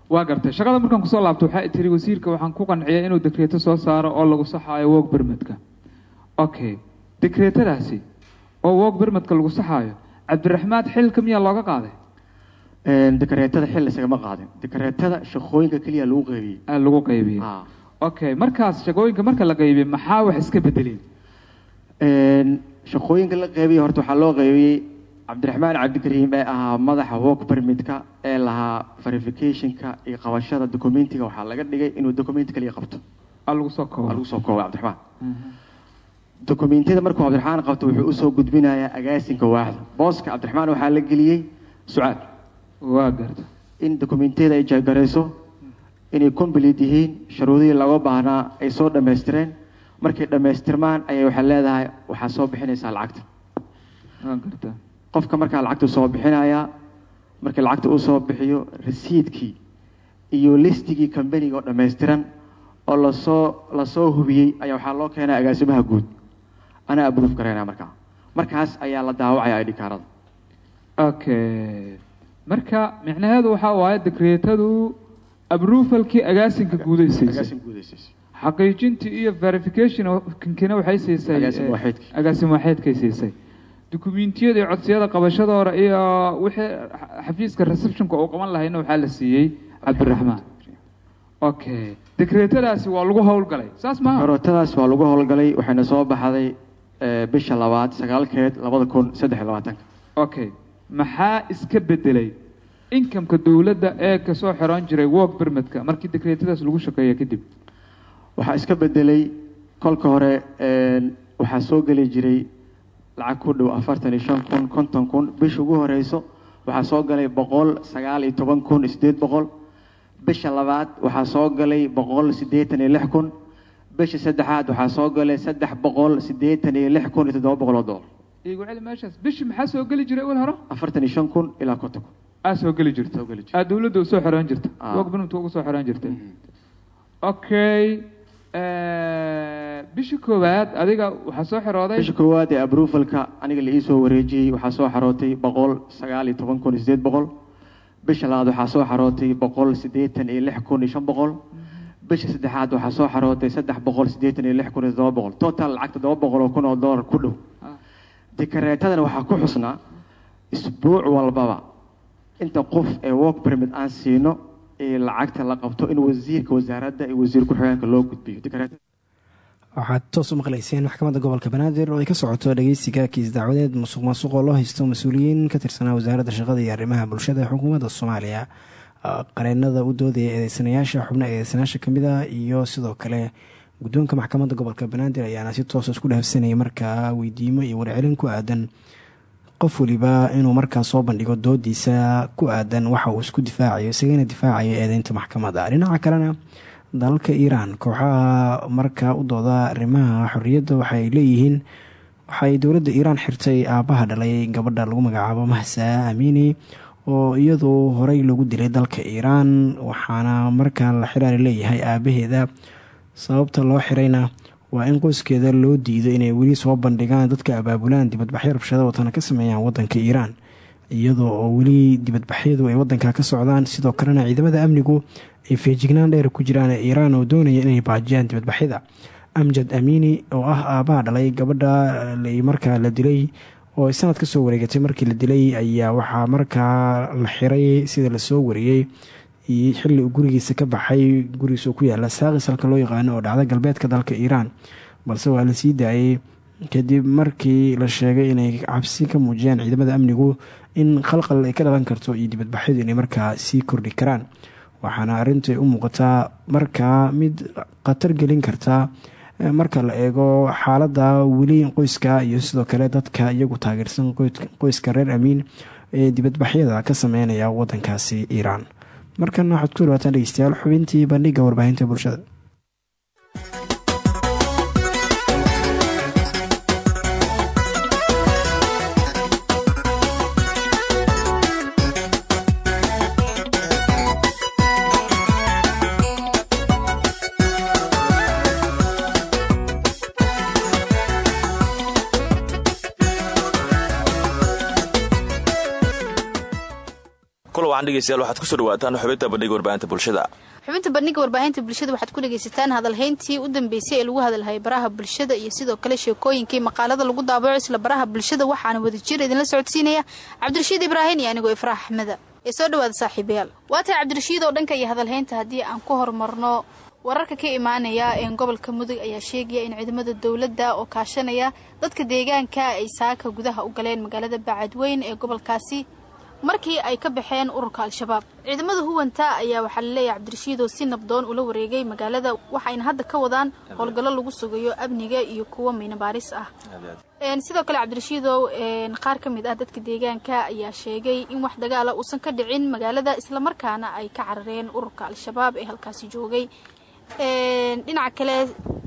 waa gartay shaqada markaan ku soo laabto waxaa tiri wasiirka waxaan ku qanciyay inuu dekreeto soo saaro oo lagu saxaayo wog bermedka okay dekreetadaasi oo wog bermedka lagu saxaayo cabdiraxmaan xilka miyaa looga qaaday dekareetada xil isagama qaadin. Dekareetada shaqooyinka keliya lagu qaybiyey aa lagu qaybiyey okay markaas shaqooyinka marka la qaybiyey maxaa wax iska bedeleen shaqooyinka la qaybiyey horta waxaa loo qaybiyey cabdiraxmaan cabdikariim ee ahaa madaxa work permitka ee lahaa verificationka iyo qabashada documentiga. Waxaa laga dhigay inuu documenti kaliya qabto. Aa lagu soo koobo. Cabdiraxmaan. Dokumentiyada markuu cabdiraxmaan qabto wuxuu u soo gudbinayaa agaasinka waaxda. Booska cabdiraxmaan waxaa la geliyey sucaad waa garta. In dokumentiyada ay jeegarayso inay complete yihiin sharuudihii laga baahnaa ay soo dhammaystireen. Markay dhammaystirmaan ayay waxay leedahay waxaa soo bixinaysaa lacagta. Waa garta. Qofka markaa lacagta soo bixinayaa markii lacagta uu soo bixiyo rasiidkii iyo listigii kambaniga oo dhammaystiran oo la soo la soo hubiyey ayaa waxaa loo keenaa agaasimaha guud. Anaa abruuf garaynaa markaa. Markaas ayaa la daawacaya idhikaarada okay marka micnaheedu waxaa waaye dekreetadu abrufalkii agaasinka guudaysiisay xaqiijintii iyo verificationkina waxay siisay agaasim waaxeedkay siisay. Dukumentiyada iyo codsiyada qabashadooda iyo wixii xafiiska receptionka uu qaban lahayna waxaa la siiyey cabdiraxmaan okay dekreetadaasi waa lagu howlgalay. Saas maaha karootadaas waa lagu howlgalay waxayna soo baxday bisha labaad sagaalkeed labada kun saddex iyo labaatanka. Okay maxaa iska bedelay? Inkamka dowladda ee ka soo xiran jiray work permitka markii dekreetadaas lagu shaqeeya kadib. Waxaa iska bedelay kolka hore waxaa soo geli jiray lacag ku dhow afartan iyo shan kun konton kun. Bisha ugu horeyso waxaa soo galay boqol sagaal iyo toban kun sideed boqol. Bisha labaad waxaa soo galay boqol siddeetan iyo lix kun. Bisha saddexaad waxaa soo galay saddex boqol siddeetan iyo lix kun iyo toddoba boqol oo doolar igu celi meeshaas bishii maxaa soo geli jiray ul hore afartan iyo shan kun ilaa konton kun aa soo geli jirta. Aa dowladda u soo xiraan jirta. Wog benumta uga soo xiraan jirta. Okay bishii koowaad adiga waxaa soo xirooday bisha koowaad ee abrufalka aniga la iisoo wareejiyey waxaa soo xarootay boqol sagaal iyo toban kun iyo sideed boqol. Bisha labaad waxaa soo xarootay boqol siddeetan iyo lix kun iyo shan boqol. Bisha saddexaad waxaa soo xarootay saddex boqol siddeetan iyo lix kun iyo toddoba boqol. Total lacag toddoba boqol oo kun oo doolar ku dhow dekareetadana waxaa ku xusnaa isbuuc walbaba. Inta qof ee work permit aan siino ee lacagta la qabto in wasiirka wasaaradda iyo wasiir ku-xigeenka loo gudbiyo. Waxaad toos u maqlayseen maxkamadda gobolka banaadir oo ay ka socoto dhageysiga kiis dacwadeed musuq maasuq oo loo haysto mas'uuliyiin ka tirsanaa wasaaradda shaqada iyo arrimaha bulshada xukuumadda soomaaliya. Qareenada u doodaya eedeysanayaasha xubno eedeysanayaasha ka mid ah iyo sidoo kale guddoonka maxkamadda gobolka banaadir ayaana si toosa isku dhaafsanayay markaa weydiimo iyo warcelin ku aadan qof waliba inuu markaa soo bandhigo doodiisa ku aadan waxa uu isku difaacayo isagana difaacayo eedeynta maxkamadda. Dhinaca kalena dalalka iiraan kooxaha markaa u dooda arrimaha xorriyadda waxay leeyihiin waxay dowladda iiraan xirtay aabaha dhalay gabadha lagu magacaabo mahsa amiini oo iyadu horey lagu dilay dalka iiraan waxaana markaa la xiraari leeyahay aabaheeda sababta loo xirayna waa in qoyskeeda loo diido inay weli soo bandhigaan dadka abaabulaan dibadbaxyo rabshada watana ka sameeyaan wadanka iiraan. Iyadoo oo weli dibadbaxyadu ay wadanka ka socdaan sidoo kalena ciidamada amnigu ay feejignaan dheer ku jiraan iiraan oo doonaya inay baajiyaan dibadbaxyada. Amjad amiini oo ah aabaha dhalay gabadha markaa la dilay oo ay sanad ka soo wareegatay markii la dilay ayaa waxaa markaa la xiray sida la soo wariyey xilli uu gurigiisa ka baxay gurigiisa ku yaalla saaqis halka loo yaqaano oo dhacda galbeedka dalka iiraan. Balse waa la sii daayay kadib markii la sheegay inay cabsi ka muujiyaan ciidamada amnigu in khalqal ay ka dhalan karto iyo dibadbaxyadu inay markaa sii kordhi karaan. Waxaana arrintu ay u muuqataa markaa mid khatar gelin karta marka la eego xaaladda weli qoyska iyo sidoo kale dadka iyagu taageersan qoyska reer amiin ee dibadbaxyada ka sameynaya wadankaasi iiraan markana waxaad ku dhawaataan dhegeystayaal xubintii bandhiga warbaahinta bulshada dhegeystayaal waxaad ku soo dhawaataan xubinta bandhiga warbaahinta bulshada. Xubinta bandhiga warbaahinta bulshada waxaad ku dhegaysataan hadalhayntii u dambeysay ee lagu hadalhayay baraha bulshada iyo sidoo kale sheekooyinkii maqaalada lagu daabaco isla baraha bulshada waxaana wadajir idinla socodsiinaya cabdirashiid ibraahin iyo anigoo ifraax axmeda ee soo dhawaada saaxiibayaal. Waa tahay cabdirashiid oo dhanka iyo hadalhaynta haddii aan ku horumarno wararka ka imaanaya ee gobolka mudug ayaa sheegaya in ciidamada dowladda oo kaashanaya dadka deegaanka ay saaka gudaha u galeen magaalada bacadweyn ee gobolkaasi markii ay ka baxeen ururka al-shabaab. Ciidamada huwanta ayaa waxaa la leeyahay cabdirashiidoo si nabdoon ula wareegay magaalada waxayna hadda ka wadaan howlgallo lagu sugayo amniga iyo kuwa miynabaaris ah. Sidoo kale cabdirashiidow qaar ka mid ah dadka deegaanka ayaa sheegay in wax dagaala uusan ka dhicin magaalada islamarkaana ay ka carareen ururka al-shabaab ee halkaasi joogay. Dhinaca kale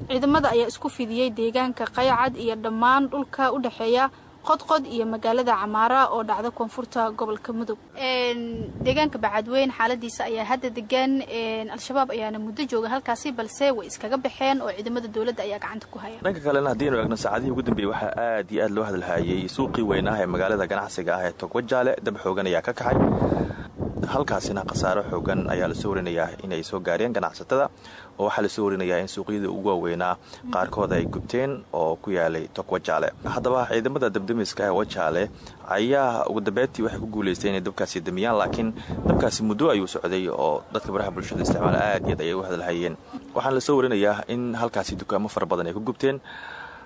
ciidamada ayaa isku fidiyey deegaanka qaycad iyo dhammaan dhulka u dhexeeya qodqod iyo magaalada camaara oo dhacda koonfurta gobolka mudug. Deegaanka bacadweyn xaaladiisa ayaa hadda degan al-shabaab ayaana muddo jooga halkaasi balse way iskaga baxeen oo ciidamada dowladda ayaa gacanta ku haya. Dhanka kalena haddiinu eegno saacadihii ugu dambeeyey waxaa aad iyo aad loo hadalhayay suuqii weynah ee magaalada ganacsiga ah ee togwajaale dab xoogan ayaa ka kaxay halkaasina khasaaro xoogan ayaa la soo warinayaa inay soo gaareen ganacsatada oo waxaa la soo warinayaa in suuqyadii ugu waaweynaa qaarkood ay gubteen oo ku yaalay togwajaale haddaba ciidamada dabdamiska ee wajaale ayaa ugu dambeyntii waxay ku guulaystay inay dabkaasi damiyaan laakiin dabkaasi muddo ayuu socday oo dadka baraha bulshada isticmaala aad iyaad ayay u hadalhayeen waxaana la soo warinayaa in halkaasi dukaamo fara badan ay ku gubteen.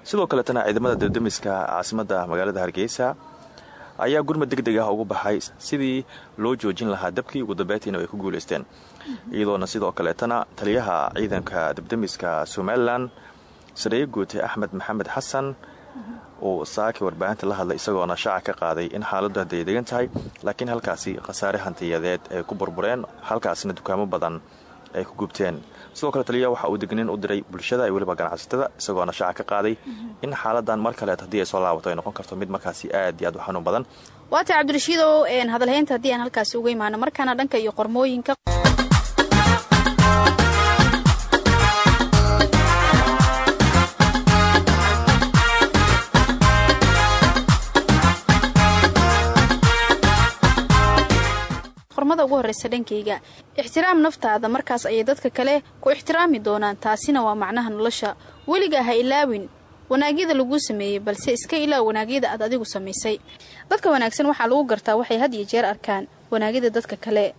Sidoo kaletana ciidamada dabdamiska caasimadda magaalada hargeysa ayaa gurmad deg deg ah ugu baxay sidii loo joojin lahaa dabkii ugu dambeyntiina ay ku guulaysteen iyadoona sidoo kaleetana taliyaha ciidanka dabdamiska somalilan sareeye guute axmed maxamed xasan uu saaki warbaahinta la hadlay isagoona shaaca ka qaaday in xaaladdu hadday tahay laakiin halkaasi khasaare hantiyadeed ay ku burbureen halkaasina dukaamo badan ay ku gubteen sidoo kale taliyaha waxa uu digniin u diray bulshada iyo weliba ganacsatada isagoona shaaca ka qaaday in xaaladan mar kaleet haddii ay soo laabato ay noqon karto mid markaasi aad iyo aad u xanuun badan. Waata cabdirashiidow hadalhaynta haddii aan halkaasi uga imaano markaana dhanka iyo qormooyinka qormada ugu horreysa dhankayga. Ixtiraam naftaada markaas ayay dadka kale ku ixtiraami doonaan taasina waa macnaha nolosha. Weligaa ha ilaawin wanaagyada laguu sameeyey balse iska ilaa wanaagyada aad adigu samaysay. Dadka wanaagsan waxaa lagu gartaa waxay had iyo jeer arkaan wanaagyada dadka kale.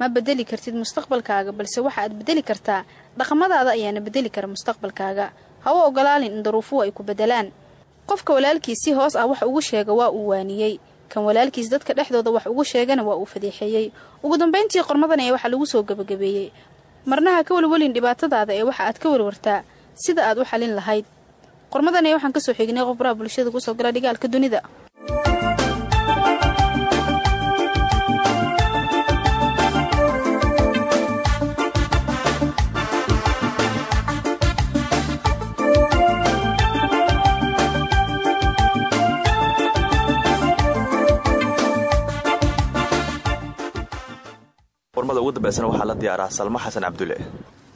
Ma bedeli kartid mustaqbalkaaga balse waxa aad bedeli kartaa dhaqamadaada ayaana bedeli kara mustaqbalkaaga. Ha ha u ogolaalin in daruufuhu ay ku beddelaan. Qofka walaalkiis si hoos ah wax ugu sheega waa uu waaniyey kan walaalkiis dadka dhexdooda wax ugu sheegana waa uu fadeexeeyey ugu dambayntii qormadan ee waxaa lagu soo gebagabeeyey marnaha ka welwelin dhibaatadaada ee waxa aad ka warwartaa sida aad u xalin lahayd. Qormadan ee waxaan ka soo xignay qof bulshada ku soo gala dhigaalka dunida qormada ugu dambeysana waxaa la diyaaraa salmo xasan cabdulle.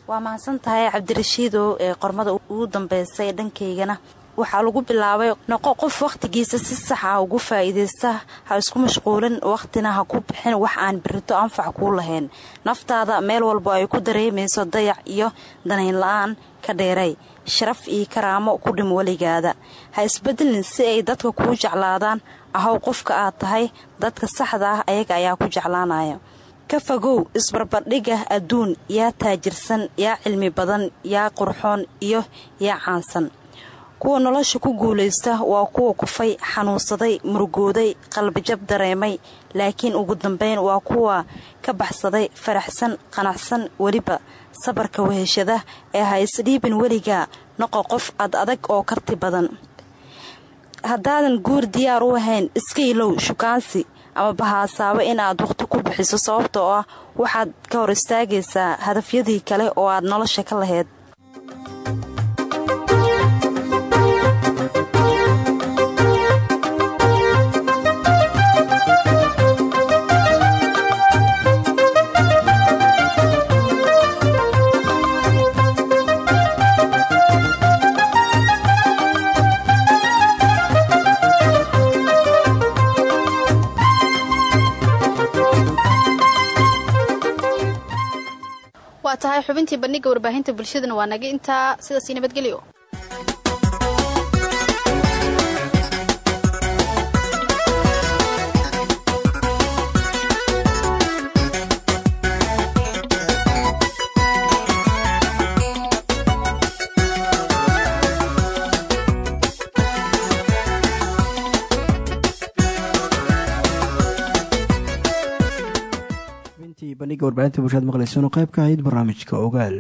Waa mahadsan tahay cabdirashiidow ee qormada ugu dambaysa ee dhankaygana. Waxaa lagu bilaabay noqo qof wakhtigiisa si sax ah ugu faa'iidaysta ha isku mashquulin wakhtina ha ku bixin wax aan birito anfac kuu lahayn. Naftaada meel walba ay ku dareemayso dayac iyo danayn la'aan ka dheeray. Sharaf iyo karaamo ku dhim weligaada. Ha isbedelin si ay dadka kuu jeclaadaan. Ahow qofka aad tahay dadka saxda ah ayaga ayaa ku jeclaanaya ka fogow isbarbardhiga adduun yaa taajirsan yaa cilmi badan yaa qurxoon iyo yaa caansan. Kuwa nolosha ku guulaysta waa kuwa kufay xanuunsaday murugooday qalbijab dareemay. Laakiin ugu dambayn waa kuwa ka baxsaday faraxsan qanacsan weliba. Sabarka weheshada ee ha isdhiibin weligaa noqo qof ad adag oo karti badan. Haddaadan guur diyaar u ahayn iska ilow shukaansi ama bahaasaabo inaad wakhti ku bixiso sababtoo ah waxaad ka hor istaagaysaa hadafyadii kale oo aad nolosha ka lahayd xubintii bandhiga warbaahinta bulshadana waa naga intaa sidaasii nabadgelyo bandhiga warbaahinta bulshada maqlaysano qayb ka ahayd barnaamijka ogaal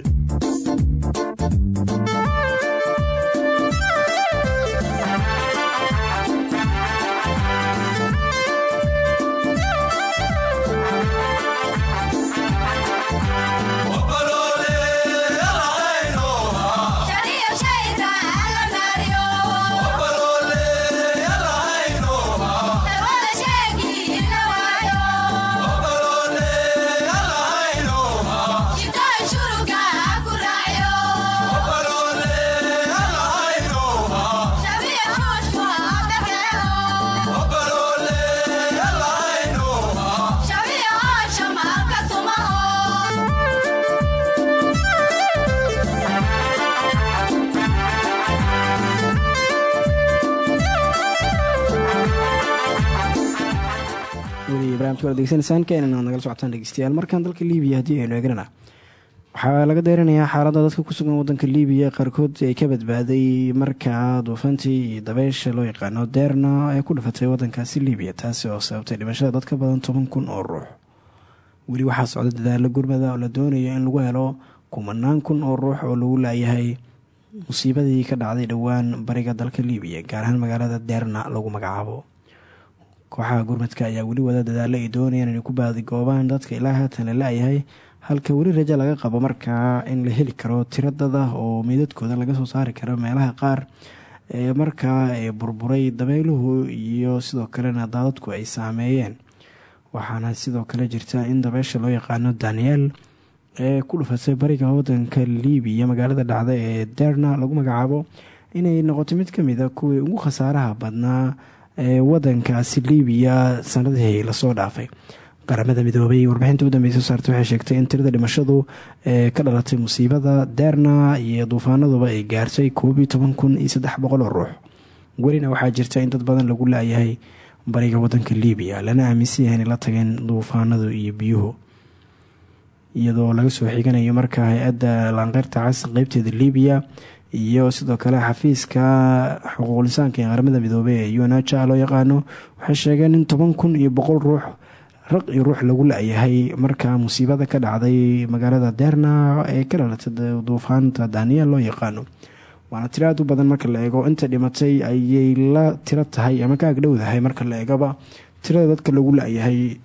wala degeysanaysaan keenan nagala socotaan dhegeystayaal markaan dalka liibiya haddii aynu eeganana waxaa laga deeranayaa xaaladda dadka ku sugan wadanka liibiya qaarkood ay ka badbaaday markaa duufantii iyo dabeysha loo yaqaano deerna ee ku dhifatay wadankaasi liibiya taasi oo sababtay dhimashada dad ka badan toban kun oo ruux weli waxaa socda dadaalo gurmada oo la doonayo in lagu helo kumanaan kun oo ruux oo lagu laayahay musiibadii ka dhacday dhowaan bariga dalka liibiya gaar ahaan magaalada deerna lagu magacaabo kooxaha gurmadka ayaa weli wada dadaalo ay doonayaan inay ku baadigoobaan dadka ilaa haatan la la-yahay halka weli rajo laga qabo markaa in la heli karo tiro dad ah oo meydadkooda laga soo saari karo meelaha qaar. Ee markaa ee burburay dabeyluhu iyo sidoo kalena daadadku ay saameeyeen. Waxaana sidoo kale jirta in dabeysha loo yaqaano daniel ee ku dhufatay bariga wadanka liibiya magaalada dhacda ee derna lagu magacaabo inay noqoto mid ka mid a kuwii ugu khasaaraha badnaa wadankaasi liibiya sanadihii la soo dhaafay. Qaramada midoobay warbixinta u dambeysa saarta waxay sheegtay in tirada dhimashadu ee ka dhalatay musiibada deerna iyo duufaanaduba ay gaartay koob iyo toban kun iyo saddex boqol oo ruux. Welina waxaa jirta in dad badan lagu laayahay bariga wadanka liibiya lana aaminsan la tageen duufaanadu iyo biyuhu. Iyadoo laga soo xiganayo markaa hay'adda laanqeyrta cas qeybteeda liibiya iyo sidoo kale xafiiska xuquuqlisaanka ee qaramada midoobey ee unaja loo yaqaano waxay sheegeen in toban kun iyo boqol ruux raq iyo ruux lagu la-yahay markaa musiibada ka dhacday magaalada derna ee ka dhalatay duufaanta daniel loo yaqaano. Waana tiro aad u badan marka la eego inta dhimatay ayay la tiro tahay ama ka agdhowdahay marka la eegaba tirada dadka lagu la-yahay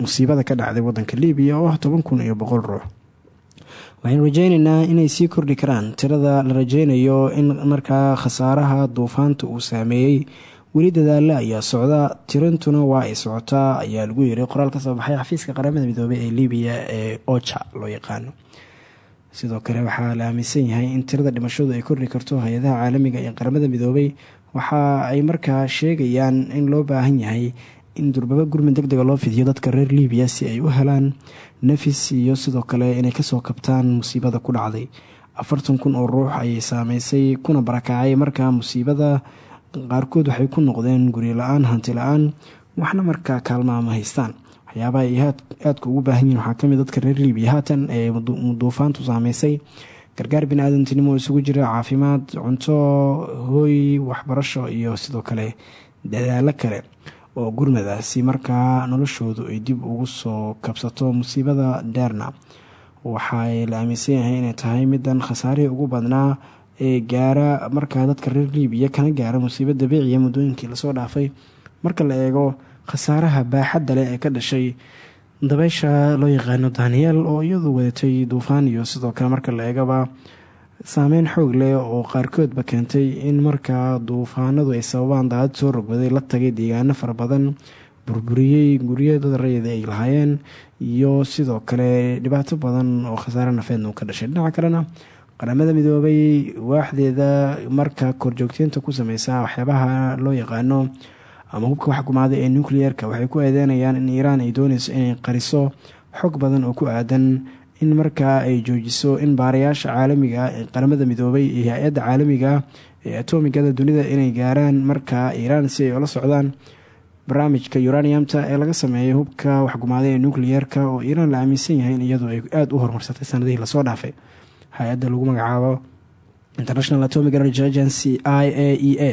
musiibada ka dhacday wadanka libiya oo ah toban kun iyo boqol ruux waxaynu rajeyneynaa inay sii kordhi karaan. Tirada la rajeynayo in markaa khasaaraha duufaanta uu saameeyey weli dadaalo ayaa socda. Tirintuna waa ay socotaa ayaa lagu yiri. Qoraal ka baxay xafiiska qaramada midoobey ee libiya ee oja loo yaqaano sidoo kale waxaa la aaminsan yahay in tirada dhimashadu ay kordhi karto hay'adaha caalamiga ee qaramada midoobey waxa ay markaa sheegayaan in loo baahan yahay in durbaba gurmud deg dega loo fidiyo dadka reer libiya si ay u helaan nafis iyo sidoo kale inay ka soo kabtaan musiibada ku dhacday. Afartan kun oo ruux ayay saameysay kuna barakacay markaa musiibada qaarkood waxay ku noqdeen guryo la'aan hanti la'aan waxna markaa kaalma ama haystaan. Waxyaabaha ay aadka ugu baahan yihiin waxaa ka mid dadka reer libiya haatan ee duufaantu saameysay gargaar bini-aadantinimo isugu jira caafimaad cunto hooy waxbarasho iyo sidoo kale dadaalo kale oo gurmadaasi markaa noloshoodu ay dib ugu soo kabsato musiibada deerna. Waxay la aaminsan yahay inay tahay midan khasaarihii ugu badnaa ee gaara markaa dadka reer libiya kana gaara musiibo dabiiciya muddooyinkii la soo dhaafay. Marka la eego khasaaraha baaxadda leh ee ka dhashay dabeysha loo yaqaano daniel oo iyadu wadatay duufaan iyo sidoo kale marka la eegaba saameyn xoog leh oo qaarkoodba keentay in markaa duufaanadu ay sababaan daadad soo rogbaday la tagay deegaano fara badan burburiyey guryo dad rayida ay lahaayeen iyo sidoo kale dhibaato badan oo khasaare nafeedna uu ka dhashay. Dhinaca kalena qaramada midoobay waaxdeeda marka korjoogteynta ku sameysa waxyaabaha loo yaqaano ama hubka wax ee nucleer-ka waxay ku eedeynayaan in iiraan ay dooneyso inay qariso xog badan oo ku aadan in markaa ay joojiso in baarayaasha caalamiga ee qaramada midoobay iyo hay'adda caalamiga ee atomigada dunida inay gaaraan markaa iiraan si ay ula socdaan barnaamijka uraniumta ee laga sameeyay hubka waxgumaada ee nucleer-ka oo iiraan la aaminsan yahay in iyadu ay aada u horumarsatay sanadihii la soo dhaafay. Hay'adda lagu magacaabo international atomic energy agency i a e a.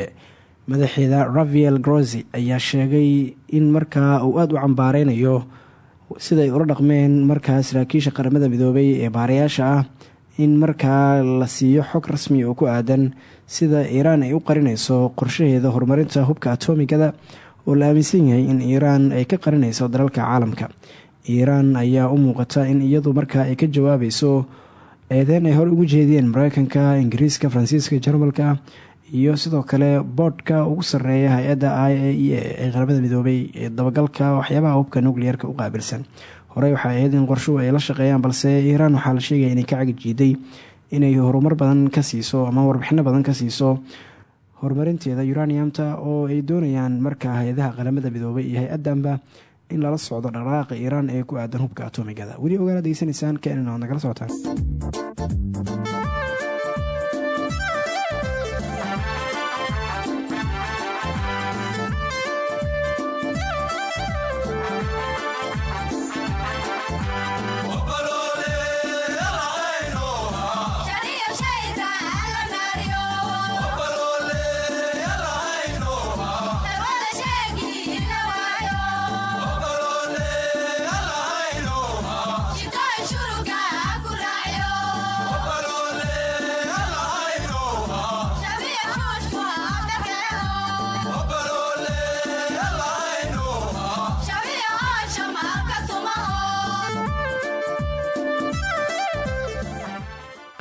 Madaxeeda raviel grozi ayaa sheegay in markaa uu aada u cambaareynayo siday ula dhaqmeen markaa saraakiisha qaramada midoobay ee baarayaasha ah in markaa la siiyo xog rasmi oo ku aadan sida iiraan ay u qarinayso qorshaheeda horumarinta hubka atomigada oo la aaminsan yahay in iiraan ay ka qarinayso dalalka caalamka. Iiraan ayaa u muuqata in iyadu markaa ay ka jawaabayso eedeyn ay hore ugu jeediyeen mareykanka ingiriiska faransiiska jarmalka iyo sidoo kale boodhka ugu sareeya hay'adda i a e ee qaramada midoobay ee dabagalka waxyaabaha hubka nucleer-ka u qaabilsan. Horey waxay ahayd in qorshuhu ay la shaqeeyaan balse iiraan waxaa la sheegaya inay ka cagajiiday inay horumar badan ka siiso ama warbixino badan ka siiso horumarinteeda uraniumta oo ay doonayaan markaa hay'adaha qaramada midoobay iyo hay'adanba in lala socdo dhaqdhaqaaqa iiraan ee ku aadan hubka atomigada weli ogaala degeysanaysaan keenan oad nagala socotaan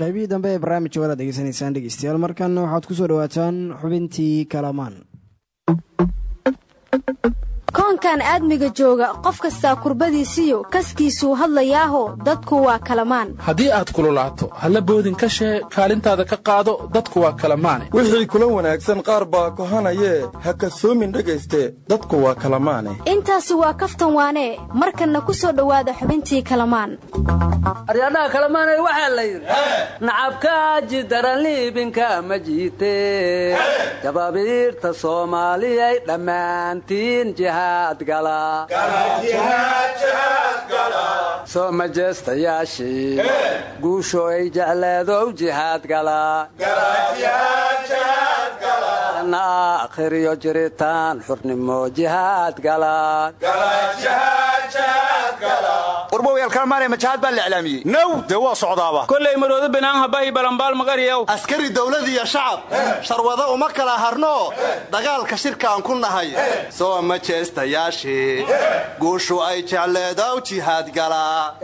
qaybihii dambe ee barnaamijka waad degeysanaysaan dhegeystayaal markanna waxaad ku soo dhawaataan xubintii kalamaan koonkan aadmiga jooga qof kastaa kurbadiisiyo kaskiisuu hadlayaaho dadku waa kalamaan. Haddii aad kululaato halla boodin ka shee kaalintaada ka qaado dadku waa kalamaane. Wixii kula wanaagsan qaar baa kohanayee ha kasoomin dhegayste dadku waa kalamaane. Intaasi waa kaftan waanee markanna ku soo dhowaada xubintii kalamaan. Aryadhaha kalamaanay waxaa la yidhi nacabkaaji daran liibinka ma jiite jabaabiirta soomaaliyay dhammaantiin gala soo majeestayaashii guusho ay jecleedow jihaad gala. Na akhriyo jiritaan xurnimo jihaad gala warbowyal kalmaanay majahaad baa la iclaamiyey. Now dee waa socdaaba. Koley maroodo banaan habahi balambaal maqariyow askari dawlad iyo shacab sharwado uma kala harno. Dagaalka shirkaan ku nahay. Soo majeestayaashii guushu ay jecleedow jihaad galaa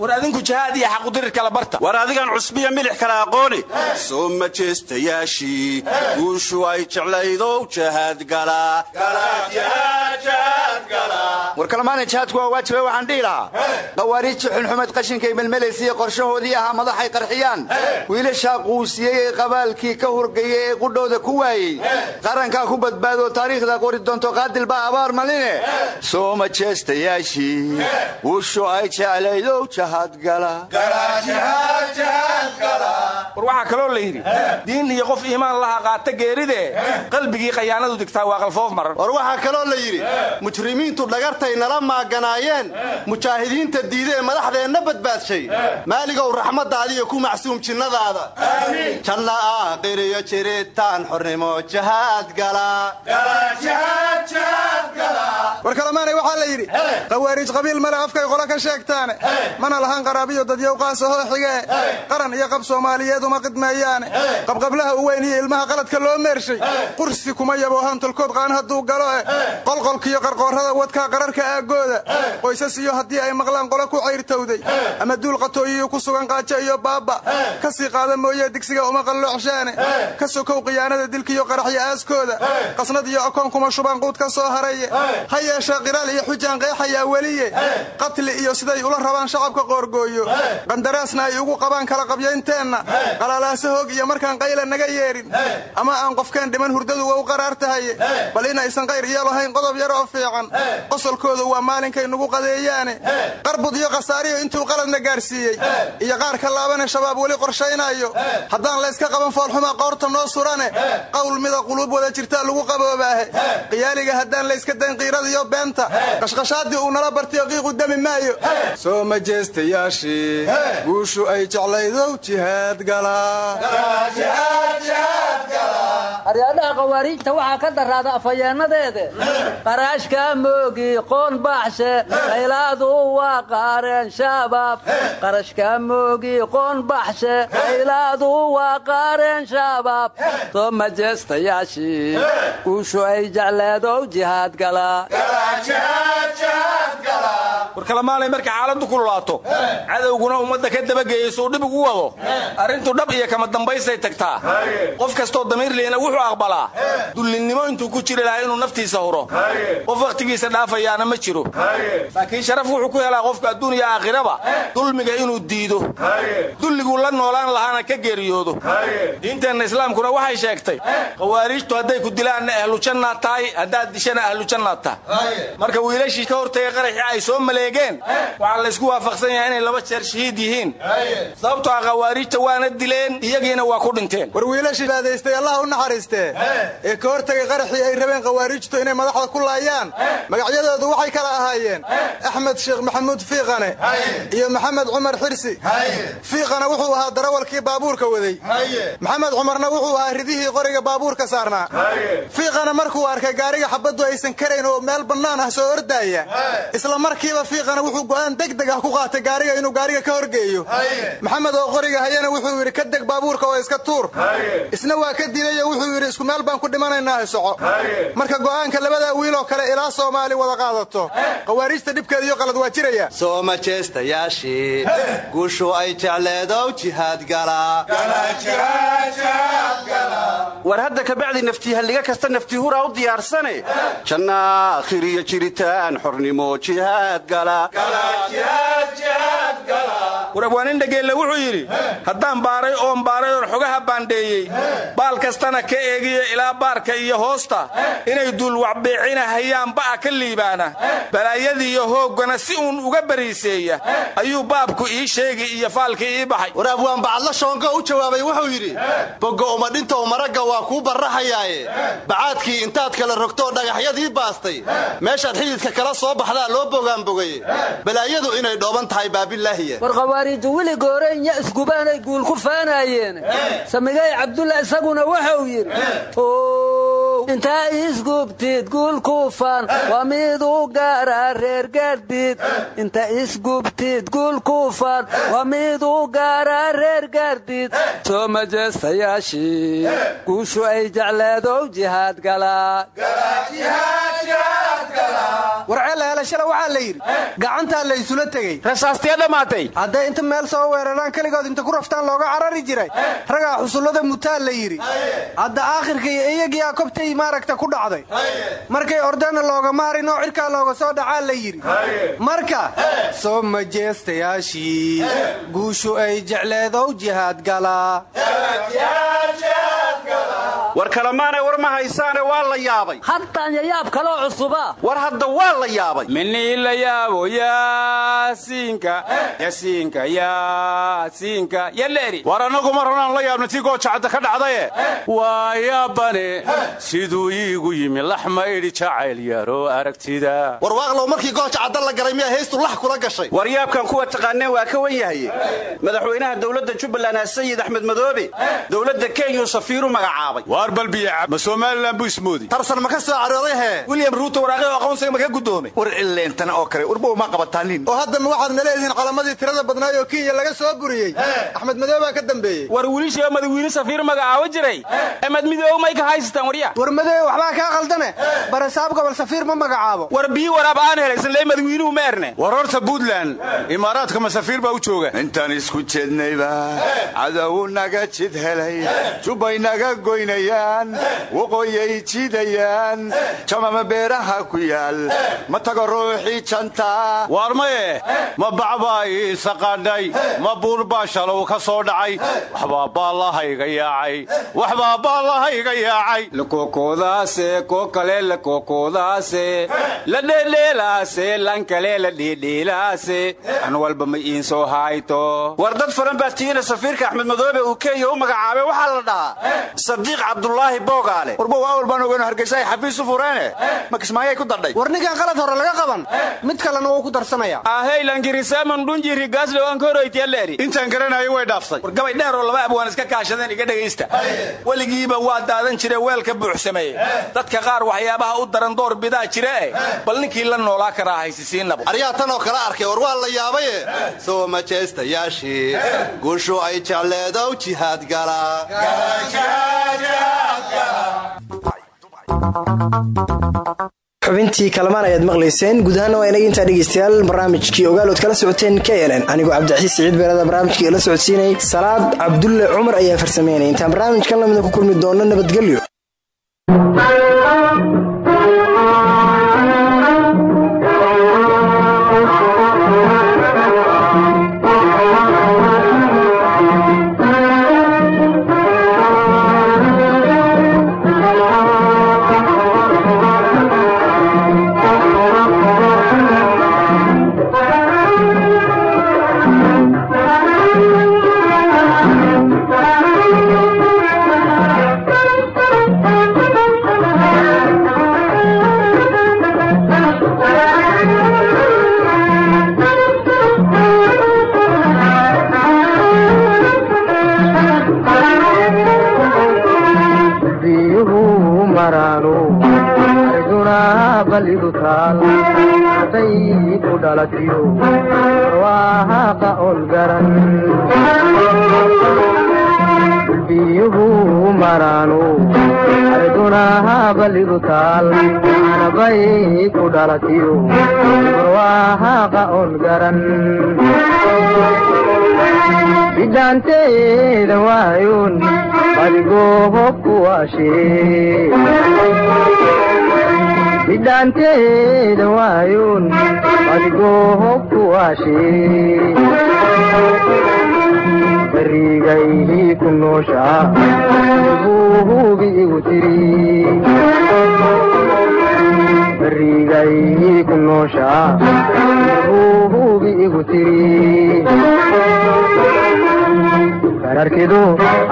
war adinku jihaad iyo xaqudirir kala barta. War adigan cusbiya milix kala aqooni. Soo majeestayaashii guushu ay jeclaydow jahaad galaa war kalmaanay jihaadku waa waajiba waxaan dhihi lahaa. Qawaariijta xunxumed qashinkay melmelaysiiyo qorshahoodii ahaa madaxay qarxiyaan? Wiilashaa quusiyey ee qabaalkii ka hurgaya ee qudhooda ku waayey. Qarankaa ku badbaadoo taariikhda qori doonto qaadil baa abaar maline. Soo majeestayaashii wushu ay jeclaydow jahaad gala. War waxaa kaloo la yidhi diin iyo qof iimaan laha qaata geeride. Qalbigii khayaanadu digtaa waa qalfoof maran war waxaa kaloo la yidhi mujrimiintu dhagartay nala maaganaayeen mujaahidiinta diidee madaxdeenna badbaadshay maaligow raxmaddaadiiyo ku macsuum jinnadaada. Janna aaqiriyo jiritaan xornimo jahaad gala. War kalamaanay waxaa la yidhi khawaariij qabiil male afkay qolo ka sheegtaane. Mana lahan qaraabiyo dadyowqaasahoo xigee qaran iyo qab soomaaliyeed uma qidmeeyaane qabqablaha u weyn iyo ilmaha qaladka loo meershay. Qursi kuma yabo hantulkood qaan hadduu galo eh. Qolqolkiyo qarqoorrada wadkaa qararka aaggooda qoysas iyo haddii ay maqlaan qolo ku cayrtowday. Ama duul qatooyiyo ku sugan qaajo iyo baabba. Ka sii qaada mooye digsiga uma qalloocshaane ka sokow khiyaanada dilkiyo qaraxyo aaskooda. Qasnad iyo akoon kuma shubaan quud ka soo haraye ha yeeshee qiraal iyo xujaan qeexayaa weliye. Qatli iyo siday ula rabaan shacabka qoorgooyo. Qandaraasna ay ugu qabaan kala qabyaynteenna qalaalaaso hoog iyo markaan qayla naga yeedhin ama aan qofkeen dhiman hurdadu waa u qaraar tahaye bal inaysan qayr iyo lahayn qodob yar oo fiican waa maalinkay nugu qadeeyaane. Qarbud iyo khasaariyo intuu qaladna gaarsiiyey. Iyo qaar ka laabane shabaab weli qorshaynaayo haddaan layska qaban foolxuma qoorta noo surane qawl mida quluub wada jirtaa lagu qaboobaahe. Qiyaaliga haddaan layska dayn qiiradiyo beenta qashqashaadii uu nala bartiyo qiiqu dami maayo. Soo majeestayaashii guushu ay jeclaydow jihaad aryaadhaha khawaariijta waxaa ka daraada afhayeennadeede. Qaraashka moogi qoon baaxshe qaylaadu waa qaareen shabaab. Qarashka moogi qoon baxshe qaylaadu waa qaareen shabaab. Soo majeestayaashii guushu ay jecleedow jihaad galaa war kalamaanay marka xaaladdu kululaato cadowguna ummadda ka dabageeyaysuu dhib ugu wado. Arrintu dhab iyo kama dambaysay tagtaa. Qof kastoo damiirliina wuxuu aqbalaa. Dullinnimo intuu ku jiri lahaa inuu naftiisa huro. Qof wakhtigiisa dhaafayaana ma jiro. Laakiin sharaf wuxuu ku helaa qofka adduuniya aakhiraba. Dulmiga inuu diido. Dulliguu la noolaan lahaana ka geeriyoodo. Diinteenna islaamkuna waxay sheegtay khawaariijtu hadday ku dilaanna ahlujannaad tahay haddaad dishana ahlujannaad tahay. Marka wiilashii ka hortagay qaraxii ay soo maleegeen waxaa laysku waafaqsan yahay inay laba jeer shahiid yihiin. Sababtoo ah waana dileen iyagiina waa ku dhinteen. War wiilashii baadaystay allah u naxariistee. Ee ka hortagay qaraxii ay rabeen khawaariijtu inay madaxda ku laayaan. Magacyadoodu waxay kala ahaayeen axmed sheekh maxamuud fiiqane iyo maxamed cumar xirsi. Fiiqana wuxuu ahaa darawalkii baabuurka waday. Maxamed cumarna wuxuu ahaa ridihii qoriga baabuurka saarnaa. Fiiqana markuu arkay gaariga xabaddu aysan karayn oo meel bannaan ah soo ordaaya isla markiiba fiiqana wuxuu go'aan degdeg ah ku qaatay gaariga inuu gaariga ka horgeeyo. Maxamed oo qoriga hayana wuxuu yidhi ka deg baabuurka oo iska tuur. Isna waa ka diidayo wuxuu yidhi isku meel baan ku dhimanaynaa soco. Marka go'aanka labadaa wiiloo kale ilaa soomaali wada qaadato khawaariijta dhibkeeda iyo qalad waa jiraya. Soo majeestayaashii guushu ay jecleedow jihaad galaa war hadda kabacdi naftiihalliga kasta naftihuraa u diyaarsane. Janna akhiriyo jiritaan xornimo jihaad gala. Warabwaanin dhageelle wuxuu yidhi haddaan baaray oon baaray oon xogaha baandheeyey baal kastana ka eegiyo ilaa baarka iyo hoosta. Inay duulwacbeecinahayaan ba'a ka liibaana balaayadiiyo hooggana si uun uga bariiseeya ayuu baabku ii sheegi iyo faalkii ii baxay. War abwaan bacadla shoongo u jawaabay wuxuu yidhi bogo umadhintow maragga waa kuu barraxayaaye bacaadkii intaad kala rogtoo dhagaxyadii baastay. Meeshaad xididka kala soo baxdaa loo bogaanbogaye balaayadu inay dhooban tahay baabilaahiya war khawaariiju wili goorenya isgubaanay guul ku faanaayeen. Samigay cabdulla isaguna wuxuu yidhi intaa isgubtid guul ku faan. Waa mid u gaara reer gaardid inta isgubtid guul ku faan waa mid u gaara reer gaardid soo majeestayaashii guushu ay jecleedow jihaad galaa warceella helashale waxaa la yidhi gacantaa la ysula tegey. Rasaastiya dhammaatay hadday inta meel soo weeraraan keligood inta ku raftaan looga carari jiray. Ragaa xusullada mutaan la yidhi hadda aakhirka iyo iyagiyaa kobtay maaragta ku dhacday. Markay ordana looga maarin oo cirkaa looga soo dhacaa la yidhi. Marka soo majeestayaashii guushu ay jecleedow jihaad galaa war kalemaanay war ma haysaane waa la yaabay. Haddaan yayaab kaloo cusuba. War hadda waa la yaabay. Minii la yaabo yaasiinka. Yasiinka yaasiinka yaleeri war annagu mar horaan la yaabna tii goojacadda ka dhacdaye. Waa yaabane siduu iigu yimi lax maydhi jacayl yaro aragtida war waaqlow markii gooja cadda la galay miyaa haystu lax kula gashay. War yaabkan kuwa taqaaneen waa ka wan yahaye madaxweynaha dowladda jubbaland sayid axmed madoobe dowladda kenyuu safiiru magacaabay. Waar balbiyacab ma somalilan buu ismoodi. Tarsan ma ka soo carooday hee? William ruuto waraaqay oo aqoonsiga ma ka guddoomay. War ileentan oo kale warbow ma qabataanin oo hadda ma waxaad naleedihiin calamadii tirada badnaay oo kenya laga soo buriyey axmed madoobaa ka dambeeyey. War wiilishii madawiine safiir magacaabo jiray? Emad midoow may ka haystaan warya war madoobe waxbaa kaa qaldane barasaab gobol safiir ma magacaabo biyi waraab aan helaysan lee madawiinuhu ma erne war horta puntland imaaraadka ma safiir baa u jooga. Intaan isku jeednayba cadowu naga jid helay jubbay naga goynayaan waqooyay jiidayaan jamama beeraha ku yaal. Ma tago ruuxii janta. Waar maye ma bacbaa iisa qaadhay ma buur baa shalow ka soo dhacay. Waxbaa baallahayga yaacay. Waxbaa baallahayga yaacay. Lakokoodaase koo kale lakokoodaase an walba ma iin soo hayto. War dad falan baa tiina safiirka axmed madoobe uu kenya u magacaabay waxaa la dhahaa sadiiq cabdulaahi boogaale. Warbow awal baan ogeeno hargeysa ay xafiis u fureene ma kismaayay ku dadhay war ninkan qalad hore laga qaban mid kalena wuu ku darsanaya. Aheylankirisaman dhunjiri gaaslowankoroytiyaleeri intaan garanayo way dhaaftay war gabay dheer oo laba abwaan iska kaashadeen iga dhegaysta. Weligiiba waa daadan jire weelka buuxsameeye dadka qaar waxyaabaha u daran door bidaa jire bal ninkii la noolaa karaa haysisiinabo aryaa tan oo kala arkay war waa la yaabaye soo majeestayaashii guushu ay jecleedow jihaad galaa xubintii kalamaan ayaad maqlayseen guud ahaana waa inaga intaa dhegeystayaal barnaamijkii ogaalood kala socoteen k nn anigoo cabdixasiis siciid beerada barnaamijkii la socodsiinayay salaad cabdulle cumar ayaa farsameynaya intaan barnaamijkan lamida ku kulmi doono nabadgelyo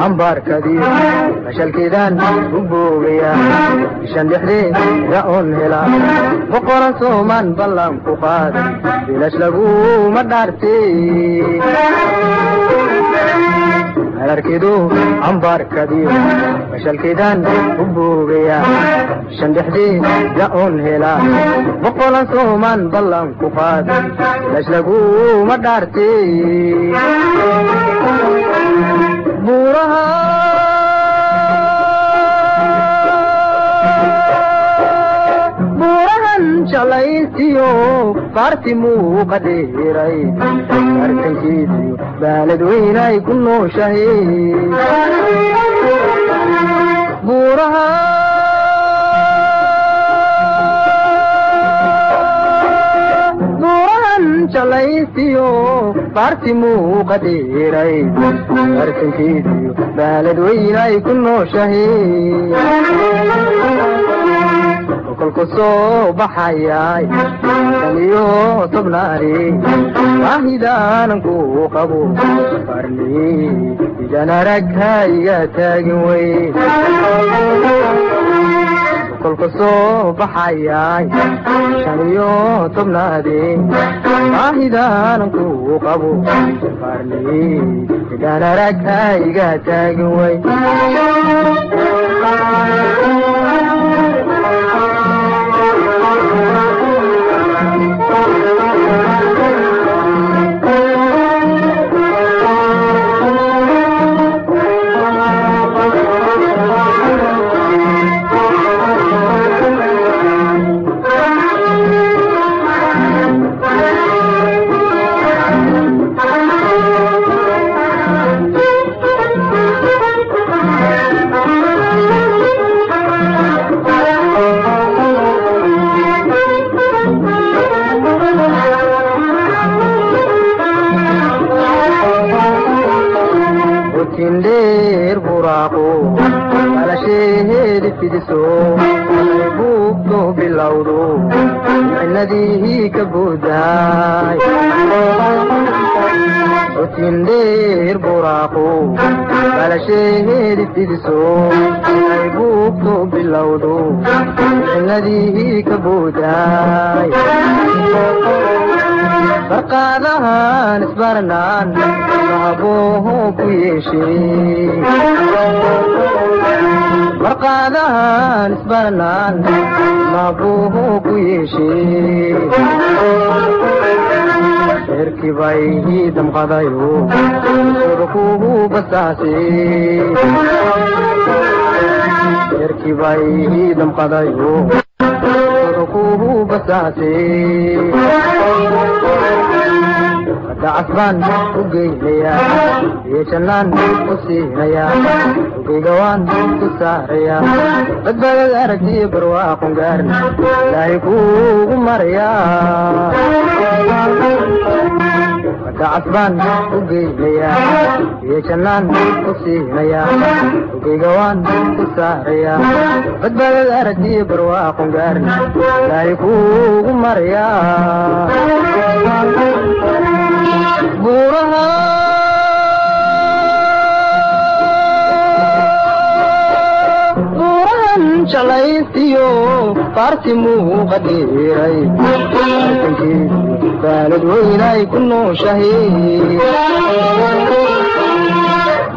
ambaarkadii mashalkeedaan u boogaya bishan dhexdeeda oon hela boqoran soomaan ballan ku qaad bilash laguma dhaarte kararkidu ambaarkadii mashalkeedaan u boogaya bishan dhexdeeda oon hela boqoran soomaan ballan ku qaad bilash laguma dhaarte jalaysiyo baarti muuqa dheeray arkankiisiyo baalad weynay ku nooshahe buuraha buurahan jalaysiyo baarti muuqa dheeray arkankiisiyo baalad weynay ku nooshahe kolku soo baxayay shan iyo tobnaani waahidaanan ku qabo qarni idan arag hayga taagin wey kolku soo baxayay shan iyo tobnaadi waahidaanan ku qabo qarni idan arag hayga taagin wey buugto bilowdo micnadii ka boodaay tindheer buraaqo dhalasheedi fidiso buugto bilowdo micnadii ka boodaay barqaadahan isbarnaan mahabooho ku yeeshee barqaadahan isbarnaan mahabooho ku yeeshee reerkibay damqadayo surkuhu basaase reerkibay damqadayo surkuhu basaase dacasbaan u geynayaa iyo jannaan u siinayaa ugeyga waan ku saarayaa badbaadada aragtiyo barwaaqon gaarna ilaahay kuugu marayaa dacasbaan u geynayaa iyo jannaan u siinayaa ugeyga waan ku saarayaa badbaadada aragtiyo barwaaqon gaarna ilaahay kuugu marayaa jalaysiyo baarti muuqa dheeray baalad weynay ku nooshahe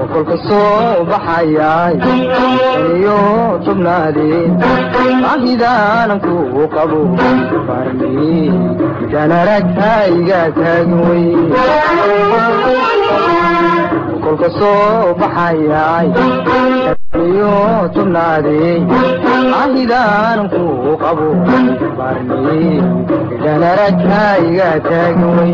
boqolka soo baxayay iyo tobnaadee ahidaanan ku qabo arag hayga taagin wey. Boqolka soo baxayay iyo tobnaadee ahidaanan ku qabo arag hayga taagin wey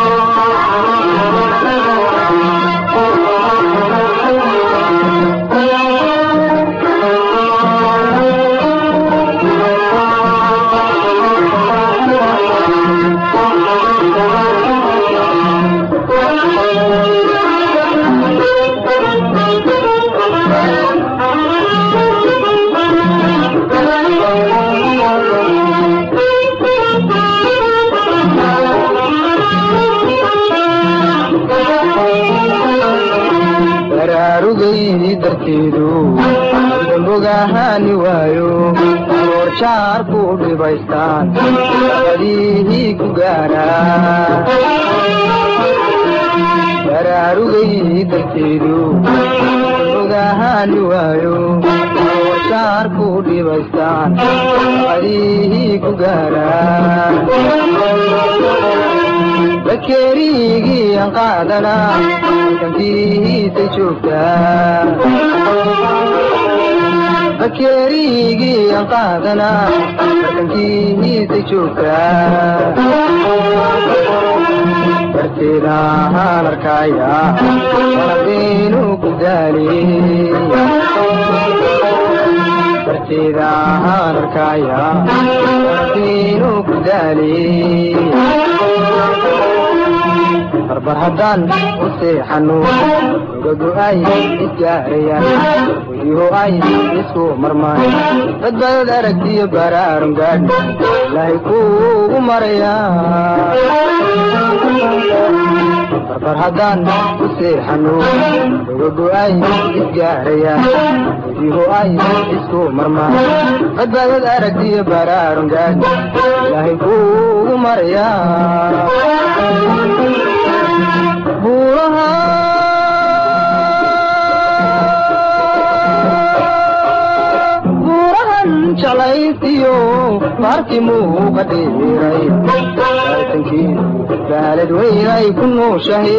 darteedu dambogahaani waayo aboorjaar ku dhibaystaan abadihii ku gaara baraarugay darteedu dambogahaani waayo aboorjaar ku dhibaystaan abadihii ku gaara bakeerigii aan qaadana kankiisa joogtaa bakeerigii aan qaadana kankiisa joogtaa darteeda haan arkaya waladeenu ku daali haan arkaya ku daali barbar haddaan u seexanno gadu ay isgaarayaan weyho ay isku marmaan badbaadad aragtiyo baraarun gaadh ilaahay kuugu maraya barbar haddaan u seexanno gadu ay isgaarayaan weyho ay isku marmaan badbaadad aragtiyo baraarun gaadh ilaahay kuugu maraya buuraha buurahan jalaysiyo baarkii muuqa dheeray artankiidu baalad weynay ku nooshahe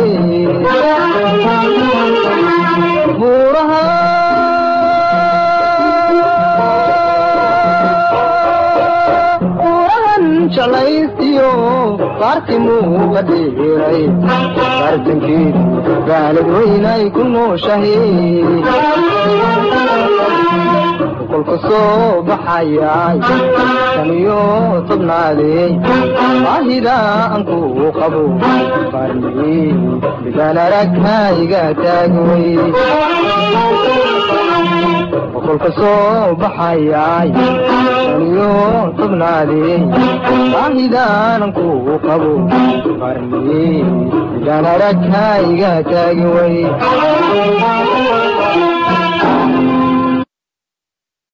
buuraha jalaysiyo baarkii muuqa dheeray artankiidu baalad weynay ku nooshahe boqolka soo baxayay taniyo tobnaadey baahida aan qabo midaan araghayga taagway boqolka soo baxayay taniyo tobnaadey baahidaanan ku qabo midaan araghayga taagway